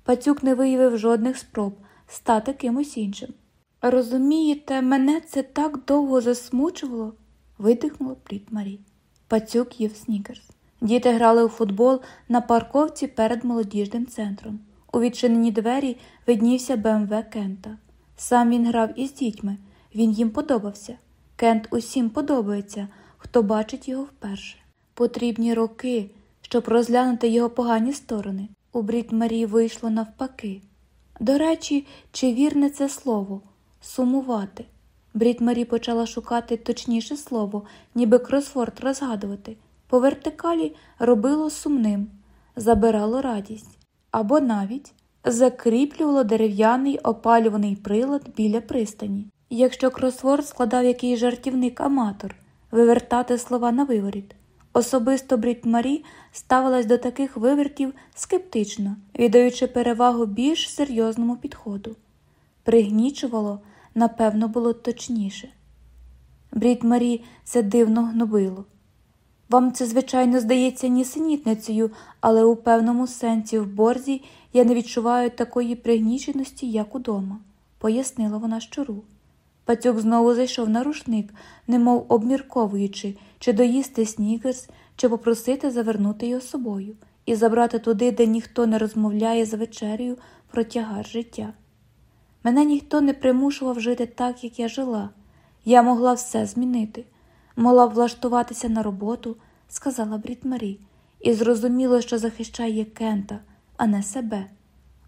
Пацюк не виявив жодних спроб стати кимось іншим. Розумієте, мене це так довго засмучувало, видихнула Брід Марі. Пацюк їв снікерс. Діти грали у футбол на парковці перед молодіжним центром. У відчинені двері виднівся БМВ Кента. Сам він грав із дітьми, він їм подобався. Кент усім подобається, хто бачить його вперше. Потрібні роки, щоб розглянути його погані сторони. У Брід Марі вийшло навпаки. До речі, чи вірне це слово сумувати. Брід Марі почала шукати точніше слово, ніби кросворд розгадувати. По вертикалі робило сумним, забирало радість або навіть закріплювало дерев'яний опалюваний прилад біля пристані. Якщо кросворд складав якийсь жартівник аматор, вивертати слова на виворіт. Особисто Брід Марі ставилась до таких вивертів скептично, віддаючи перевагу більш серйозному підходу. Пригнічувало, напевно, було точніше. Брід Марі це дивно гнобило. Вам це, звичайно, здається нісенітницею, але у певному сенсі в борзі я не відчуваю такої пригніченості, як удома, пояснила вона щуру. Пацюк знову зайшов на рушник, немов обмірковуючи, чи доїсти снігерс, чи попросити завернути його собою і забрати туди, де ніхто не розмовляє за вечерею про тягар життя. Мене ніхто не примушував жити так, як я жила. Я могла все змінити, могла влаштуватися на роботу, сказала Брід Марі, і зрозуміло, що захищає Кента, а не себе.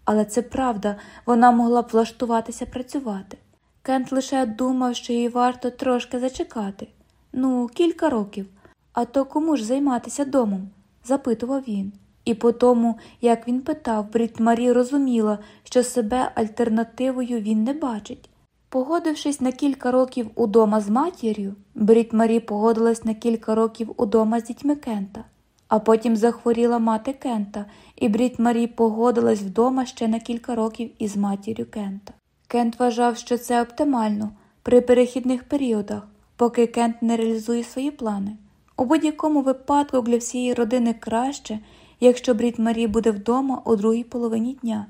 Але це правда, вона могла б влаштуватися працювати. Кент лише думав, що їй варто трошки зачекати. Ну, кілька років. А то кому ж займатися домом? запитував він. І по тому, як він питав, Брід Марі розуміла, що себе альтернативою він не бачить. Погодившись на кілька років удома з матір'ю, Брід Марі погодилась на кілька років удома з дітьми Кента, а потім захворіла мати Кента, і Брід Марі погодилась вдома ще на кілька років із матір'ю Кента. Кент вважав, що це оптимально при перехідних періодах, поки Кент не реалізує свої плани. У будь-якому випадку для всієї родини краще, якщо Брід Марі буде вдома у другій половині дня,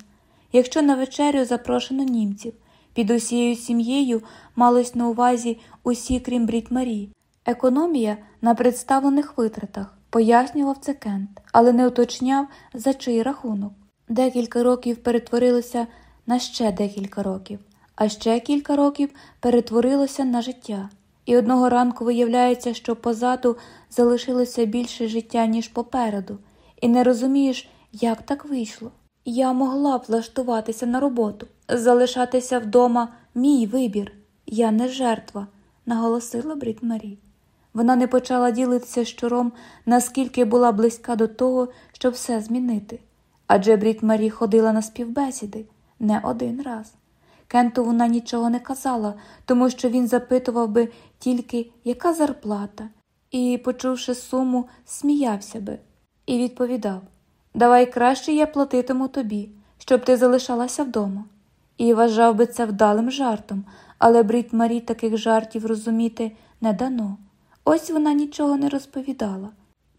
якщо на вечерю запрошено німців. Під усією сім'єю малось на увазі усі, крім Брід Марі. Економія на представлених витратах, пояснював це Кент, але не уточняв, за чий рахунок. Декілька років перетворилося на ще декілька років, а ще кілька років перетворилося на життя. І одного ранку виявляється, що позаду залишилося більше життя, ніж попереду, і не розумієш, як так вийшло. Я могла б влаштуватися на роботу, залишатися вдома мій вибір. Я не жертва, наголосила Брід Марі. Вона не почала ділитися з щуром, наскільки була близька до того, щоб все змінити. Адже Брід Марі ходила на співбесіди не один раз. Кенту вона нічого не казала, тому що він запитував би тільки, яка зарплата, і, почувши суму, сміявся би і відповідав Давай краще я платитиму тобі, щоб ти залишалася вдома. І вважав би це вдалим жартом, але Брід Марі таких жартів розуміти не дано. Ось вона нічого не розповідала.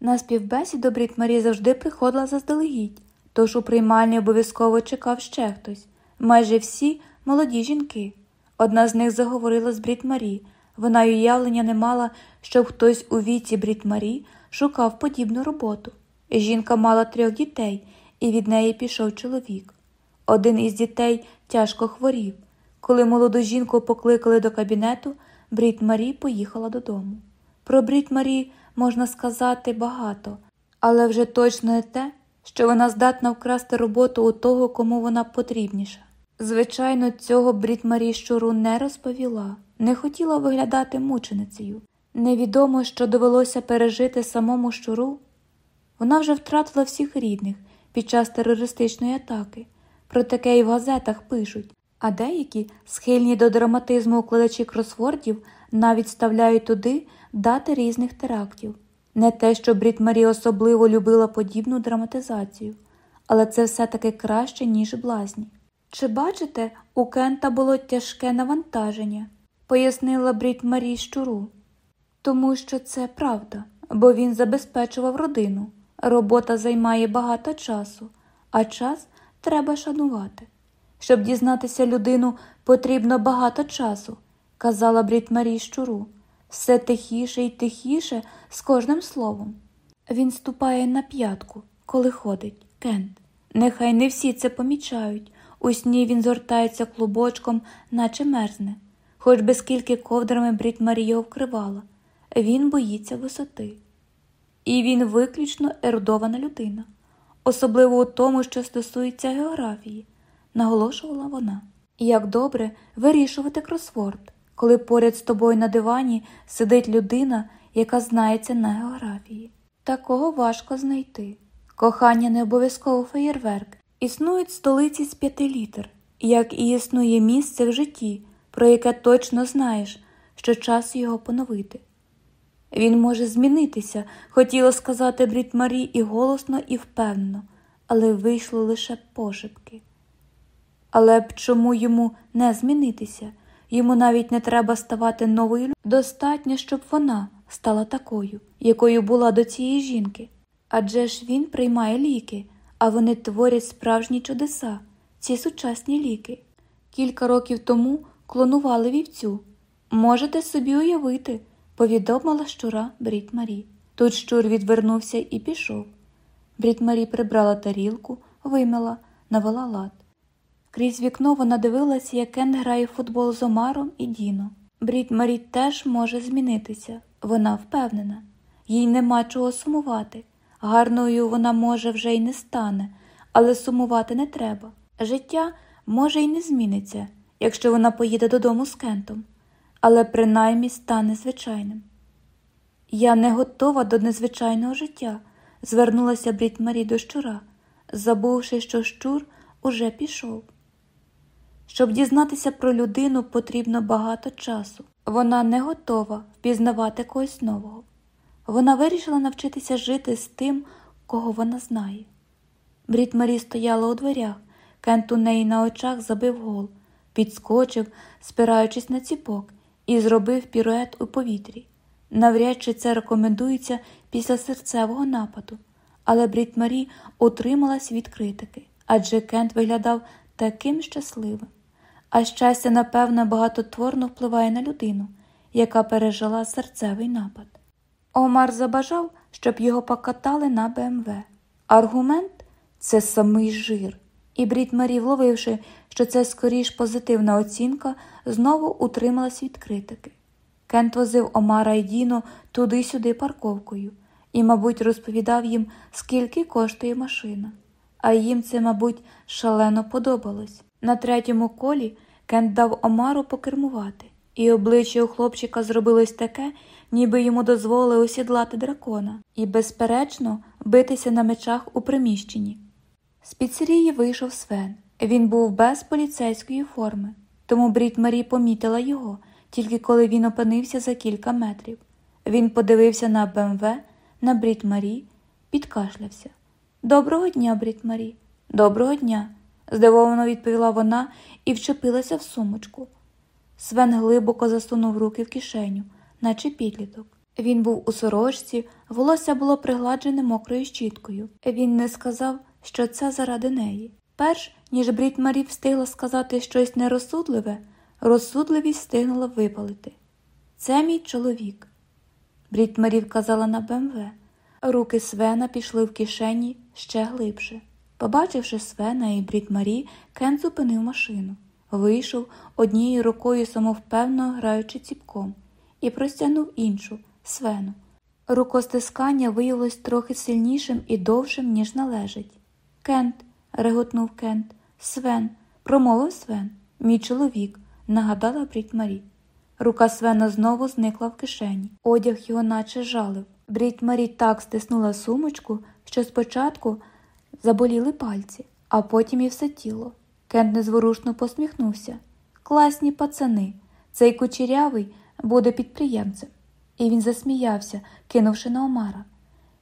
На співбесіду Брід Марі завжди приходила заздалегідь, тож у приймальні обов'язково чекав ще хтось. Майже всі молоді жінки. Одна з них заговорила з Брід Марі. Вона й уявлення не мала, щоб хтось у віці Брід Марі шукав подібну роботу. Жінка мала трьох дітей, і від неї пішов чоловік. Один із дітей тяжко хворів. Коли молоду жінку покликали до кабінету, Брід Марі поїхала додому. Про Брід Марі можна сказати багато, але вже точно не те, що вона здатна вкрасти роботу у того, кому вона потрібніша. Звичайно, цього Брід Марі щуру не розповіла, не хотіла виглядати мученицею. Невідомо, що довелося пережити самому щуру. Вона вже втратила всіх рідних під час терористичної атаки. Про таке і в газетах пишуть, а деякі, схильні до драматизму укладачі кросвордів, навіть ставляють туди дати різних терактів. Не те, що Брід Марі особливо любила подібну драматизацію, але це все таки краще, ніж блазні. Чи бачите, у Кента було тяжке навантаження, пояснила Брід Марі щуру. Тому що це правда, бо він забезпечував родину. Робота займає багато часу, а час треба шанувати. Щоб дізнатися людину, потрібно багато часу, казала Брід Марі щуру. Все тихіше і тихіше з кожним словом. Він ступає на п'ятку, коли ходить, Кент. Нехай не всі це помічають. У сні він згортається клубочком, наче мерзне, хоч би скільки ковдрами Брід Марія вкривала. Він боїться висоти. І він виключно ерудована людина, особливо у тому, що стосується географії, наголошувала вона. Як добре вирішувати кросворд, коли поряд з тобою на дивані сидить людина, яка знається на географії. Такого важко знайти. Кохання не обов'язково феєрверк. Існують столиці з п'яти літер, як і існує місце в житті, про яке точно знаєш, що час його поновити. Він може змінитися, хотіла сказати Брід Марі і голосно, і впевнено, але вийшло лише пошепки. Але б чому йому не змінитися? Йому навіть не треба ставати новою достатньо, щоб вона стала такою, якою була до цієї жінки. Адже ж він приймає ліки, а вони творять справжні чудеса, ці сучасні ліки. Кілька років тому клонували вівцю. Можете собі уявити повідомила щура Брід Марі. Тут щур відвернувся і пішов. Брід Марі прибрала тарілку, вимила, навела лад. Крізь вікно вона дивилася, як Кен грає в футбол з Омаром і Діно. Брід Марі теж може змінитися, вона впевнена, їй нема чого сумувати. Гарною вона, може, вже й не стане, але сумувати не треба. Життя може й не зміниться, якщо вона поїде додому з Кентом але принаймні стане звичайним. Я не готова до незвичайного життя, звернулася Брід Марі до щура, забувши, що щур уже пішов. Щоб дізнатися про людину, потрібно багато часу. Вона не готова впізнавати когось нового. Вона вирішила навчитися жити з тим, кого вона знає. Брід Марі стояла у дверях, Кент у неї на очах забив гол, підскочив, спираючись на ціпок, і зробив пірует у повітрі. Навряд чи це рекомендується після серцевого нападу, але Брід Марі утрималась від критики, адже Кент виглядав таким щасливим. А щастя, напевно, багатотворно впливає на людину, яка пережила серцевий напад. Омар забажав, щоб його покатали на БМВ. Аргумент це самий жир. І Брід Марі, вловивши, що це скоріш позитивна оцінка, знову утрималась від критики. Кент возив Омара і Діно туди-сюди парковкою і, мабуть, розповідав їм, скільки коштує машина. А їм це, мабуть, шалено подобалось. На третьому колі Кент дав Омару покермувати, і обличчя у хлопчика зробилось таке, ніби йому дозволили осідлати дракона і, безперечно, битися на мечах у приміщенні. З піцерії вийшов Свен. Він був без поліцейської форми, тому Брід Марі помітила його, тільки коли він опинився за кілька метрів. Він подивився на БМВ, на Брід Марі, підкашлявся. Доброго дня, Брід Марі. Доброго дня, здивовано відповіла вона і вчепилася в сумочку. Свен глибоко засунув руки в кишеню, наче підліток. Він був у сорочці, волосся було пригладжене мокрою щіткою. Він не сказав, що це заради неї. Перш ніж Брід Марі встигла сказати щось нерозсудливе, розсудливість встигнула випалити. Це мій чоловік. Брід Марі вказала на БМВ. Руки Свена пішли в кишені ще глибше. Побачивши Свена і Брід Марі, Кен зупинив машину, вийшов однією рукою самовпевно граючи ціпком, і простягнув іншу Свену. Рукостискання виявилось трохи сильнішим і довшим, ніж належить. Кент, реготнув Кент, Свен, промовив Свен, мій чоловік, нагадала Брід Марі. Рука Свена знову зникла в кишені. Одяг його наче жалив. Брід Марі так стиснула сумочку, що спочатку заболіли пальці, а потім і все тіло. Кент незворушно посміхнувся. Класні пацани, цей кучерявий буде підприємцем. І він засміявся, кинувши на Омара.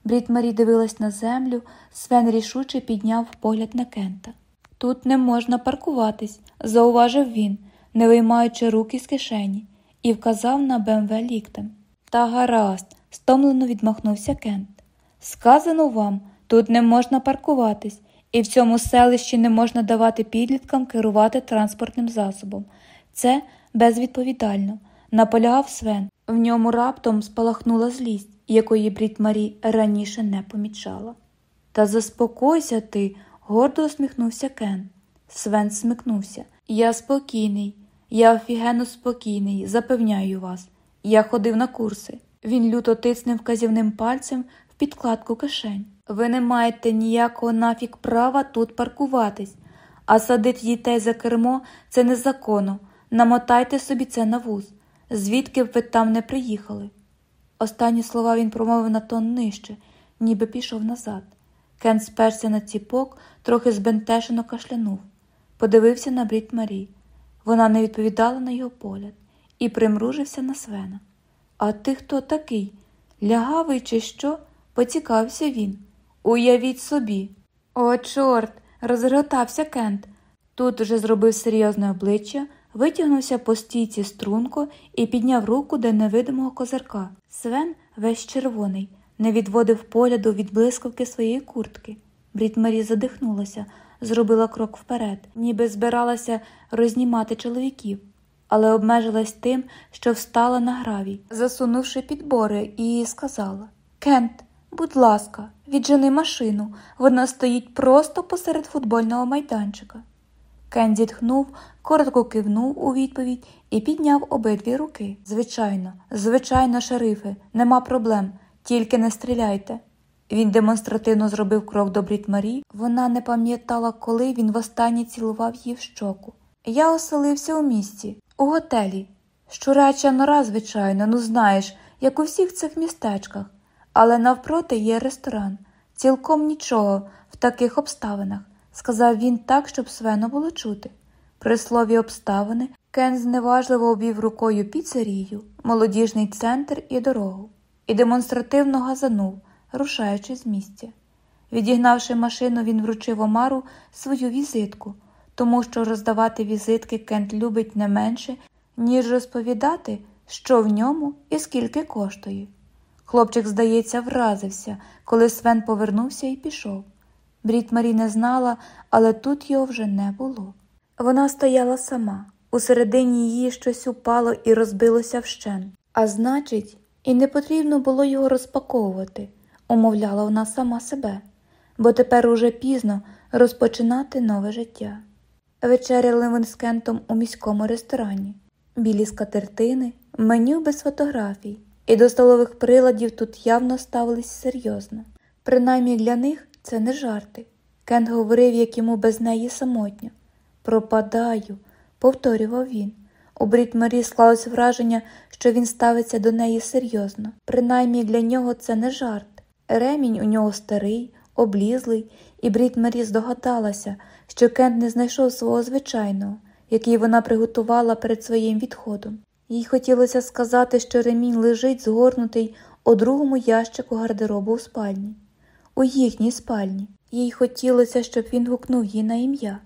Брід Марі дивилась на землю, Свен рішуче підняв погляд на Кента. Тут не можна паркуватись, зауважив він, не виймаючи руки з кишені, і вказав на БМВ ліктем. Та гаразд, стомлено відмахнувся Кент. Сказано вам, тут не можна паркуватись, і в цьому селищі не можна давати підліткам керувати транспортним засобом. Це безвідповідально, наполягав Свен. В ньому раптом спалахнула злість, якої Брід Марі раніше не помічала. Та заспокойся ти, гордо усміхнувся Кен. Свен смикнувся. Я спокійний, я офігенно спокійний, запевняю вас. Я ходив на курси. Він люто тиснув вказівним пальцем в підкладку кишень. Ви не маєте ніякого нафік права тут паркуватись, а садити дітей за кермо це незаконно. Намотайте собі це на вуз. Звідки б ви там не приїхали? Останні слова він промовив на тон нижче, ніби пішов назад. Кен сперся на ціпок, трохи збентешено кашлянув, подивився на брід Марі. Вона не відповідала на його погляд і примружився на свена. А ти хто такий? Лягавий, чи що? поцікавився він. Уявіть собі. О, чорт, розреготався Кент. Тут уже зробив серйозне обличчя, витягнувся по стійці струнко і підняв руку до невидимого козирка. Свен, весь червоний, не відводив погляду від блискавки своєї куртки. Брід Марі задихнулася, зробила крок вперед, ніби збиралася рознімати чоловіків, але обмежилась тим, що встала на гравій, засунувши підбори, і сказала Кент, будь ласка, віджени машину, вона стоїть просто посеред футбольного майданчика. Кен зітхнув, коротко кивнув у відповідь і підняв обидві руки. Звичайно, звичайно, шерифе, нема проблем, тільки не стріляйте. Він демонстративно зробив крок до Брід. Вона не пам'ятала, коли він востаннє цілував її в щоку. Я оселився у місті, у готелі. Щуряча нора, звичайно, ну знаєш, як у всіх цих містечках, але навпроти є ресторан. Цілком нічого в таких обставинах, сказав він так, щоб свено було чути. При слові обставини Кен зневажливо обвів рукою піцерію, молодіжний центр і дорогу, і демонстративно газанув, рушаючи з місця. Відігнавши машину, він вручив Омару свою візитку, тому що роздавати візитки Кент любить не менше, ніж розповідати, що в ньому і скільки коштує. Хлопчик, здається, вразився, коли Свен повернувся і пішов. Брід Марі не знала, але тут його вже не було. Вона стояла сама, усередині її щось упало і розбилося вщен. А значить, і не потрібно було його розпаковувати, умовляла вона сама себе, бо тепер уже пізно розпочинати нове життя. Вечеряли вони з Кентом у міському ресторані, білі скатертини, меню без фотографій, і до столових приладів тут явно ставились серйозно. Принаймні для них це не жарти. Кент говорив, як йому без неї самотньо. Пропадаю, повторював він. У Брід Марі склалось враження, що він ставиться до неї серйозно. Принаймні для нього це не жарт. Ремінь у нього старий, облізлий, і Брід Марі здогадалася, що Кент не знайшов свого звичайного, який вона приготувала перед своїм відходом. Їй хотілося сказати, що ремінь лежить згорнутий у другому ящику гардеробу у спальні, у їхній спальні. Їй хотілося, щоб він гукнув їй на ім'я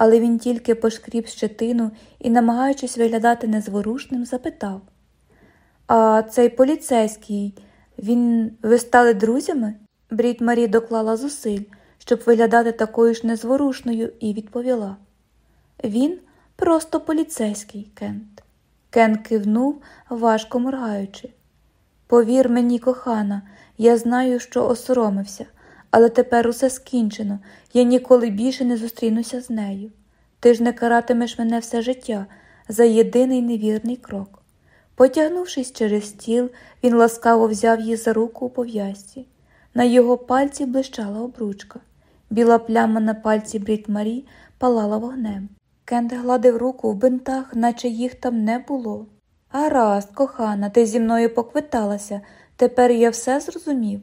але він тільки пошкріб щетину і, намагаючись виглядати незворушним, запитав А цей поліцейський, він ви стали друзями? Брід Марі доклала зусиль, щоб виглядати такою ж незворушною, і відповіла Він просто поліцейський, Кент. Кен кивнув, важко моргаючи. Повір мені, кохана, я знаю, що осоромився. Але тепер усе скінчено, я ніколи більше не зустрінуся з нею. Ти ж не каратимеш мене все життя за єдиний невірний крок. Потягнувшись через стіл, він ласкаво взяв її за руку у пов'язці. На його пальці блищала обручка. Біла пляма на пальці Брід Марі палала вогнем. Кент гладив руку в бинтах, наче їх там не було. Гаразд, кохана, ти зі мною поквиталася, тепер я все зрозумів.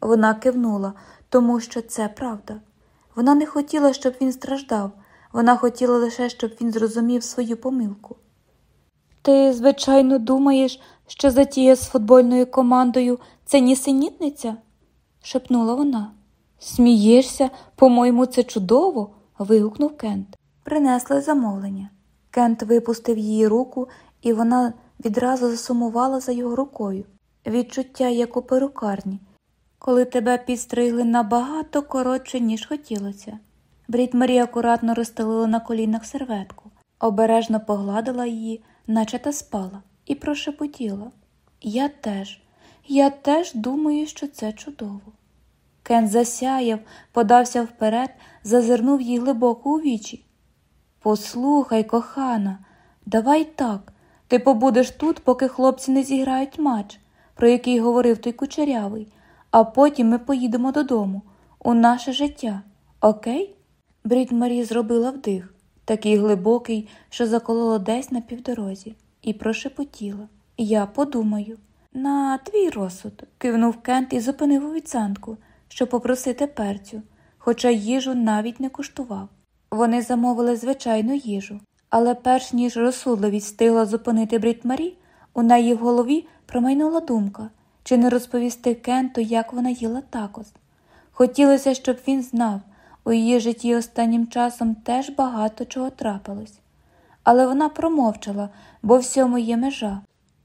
Вона кивнула, тому що це правда. Вона не хотіла, щоб він страждав, вона хотіла лише, щоб він зрозумів свою помилку. Ти, звичайно, думаєш, що затія з футбольною командою це нісенітниця? шепнула вона. Смієшся, по-моєму, це чудово. вигукнув Кент. Принесли замовлення. Кент випустив її руку, і вона відразу засумувала за його рукою. Відчуття, як у перукарні, коли тебе підстригли набагато коротше, ніж хотілося. Брід Марія акуратно розстелила на колінах серветку, обережно погладила її, наче та спала, і прошепотіла Я теж, я теж думаю, що це чудово. Кен засяяв, подався вперед, зазирнув їй глибоко у вічі. Послухай, кохана, давай так. Ти побудеш тут, поки хлопці не зіграють матч, про який говорив той кучерявий, а потім ми поїдемо додому, у наше життя, окей? Брід Марі зробила вдих, такий глибокий, що закололо десь на півдорозі, і прошепотіла. Я подумаю. На твій розсуд, кивнув Кент і зупинив офіціантку, щоб попросити перцю, хоча їжу навіть не куштував. Вони замовили звичайну їжу, але перш ніж розсудливість встигла зупинити Брід Марі, у неї в голові промайнула думка, чи не розповісти Кенту, як вона їла такос. Хотілося, щоб він знав, у її житті останнім часом теж багато чого трапилось. Але вона промовчала, бо всьому є межа.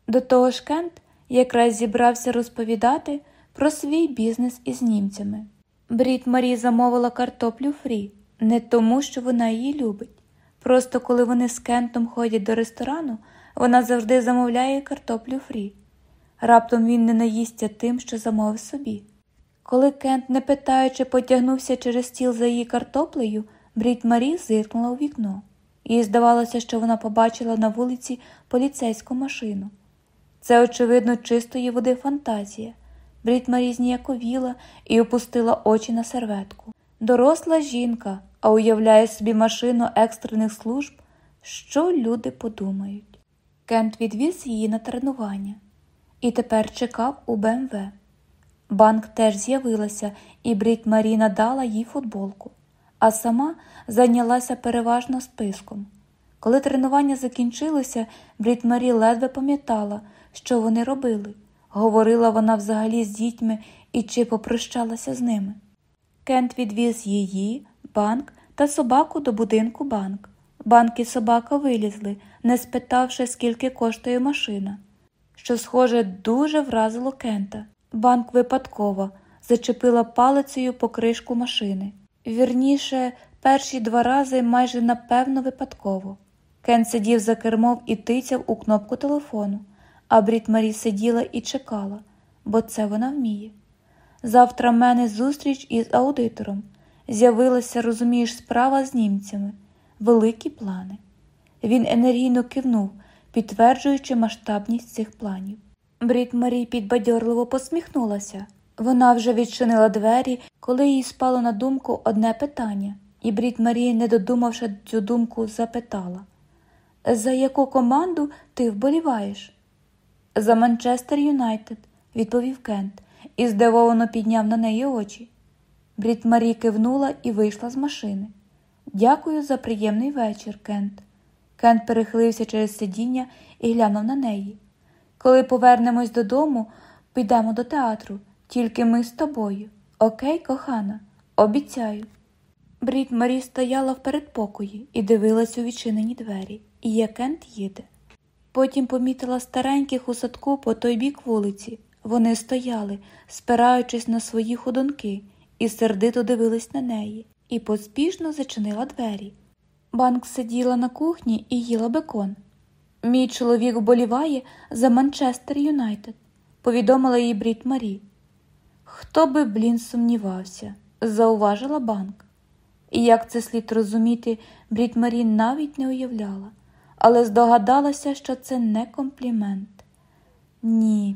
До того ж Кент якраз зібрався розповідати про свій бізнес із німцями. Брід Марі замовила картоплю фрі, не тому, що вона її любить. Просто коли вони з Кентом ходять до ресторану, вона завжди замовляє картоплю фрі. Раптом він не наїсться тим, що замовив собі. Коли Кент, не питаючи, потягнувся через стіл за її картоплею, Брід Марі зиркнула у вікно. Їй здавалося, що вона побачила на вулиці поліцейську машину. Це, очевидно, чистої води фантазія. Брід Марі зніяковіла і опустила очі на серветку. Доросла жінка, а уявляє собі машину екстрених служб, що люди подумають. Кент відвіз її на тренування і тепер чекав у БМВ. Банк теж з'явилася, і Брід Маріна дала їй футболку, а сама зайнялася переважно списком. Коли тренування закінчилося, Брітт-Марі ледве пам'ятала, що вони робили. Говорила вона взагалі з дітьми і чи попрощалася з ними. Кент відвіз її, банк та собаку до будинку банк. Банк і собака вилізли, не спитавши, скільки коштує машина. Що, схоже, дуже вразило Кента. Банк випадково зачепила палицею покришку машини. Вірніше, перші два рази майже напевно випадково. Кен сидів за кермом і тицяв у кнопку телефону, а Брід Марі сиділа і чекала, бо це вона вміє. Завтра в мене зустріч із аудитором. З'явилася, розумієш, справа з німцями, великі плани. Він енергійно кивнув, підтверджуючи масштабність цих планів. Брід Марі підбадьорливо посміхнулася. Вона вже відчинила двері, коли їй спало на думку одне питання, і Брід Марі, не додумавши цю думку, запитала За яку команду ти вболіваєш? За Манчестер Юнайтед, відповів Кент і здивовано підняв на неї очі. Брід Марі кивнула і вийшла з машини. Дякую за приємний вечір, Кент. Кент перехилився через сидіння і глянув на неї. Коли повернемось додому, підемо до театру, тільки ми з тобою. Окей, кохана, обіцяю. Брід Марі стояла в передпокої і дивилась у відчинені двері, і як Кент їде. Потім помітила стареньких у садку по той бік вулиці. Вони стояли, спираючись на свої ходунки, і сердито дивились на неї, і поспішно зачинила двері. Банк сиділа на кухні і їла бекон. Мій чоловік вболіває за Манчестер Юнайтед, повідомила їй Брід Марі. Хто би, блін, сумнівався, зауважила банк. І як це слід розуміти, Брід Марі навіть не уявляла, але здогадалася, що це не комплімент. Ні,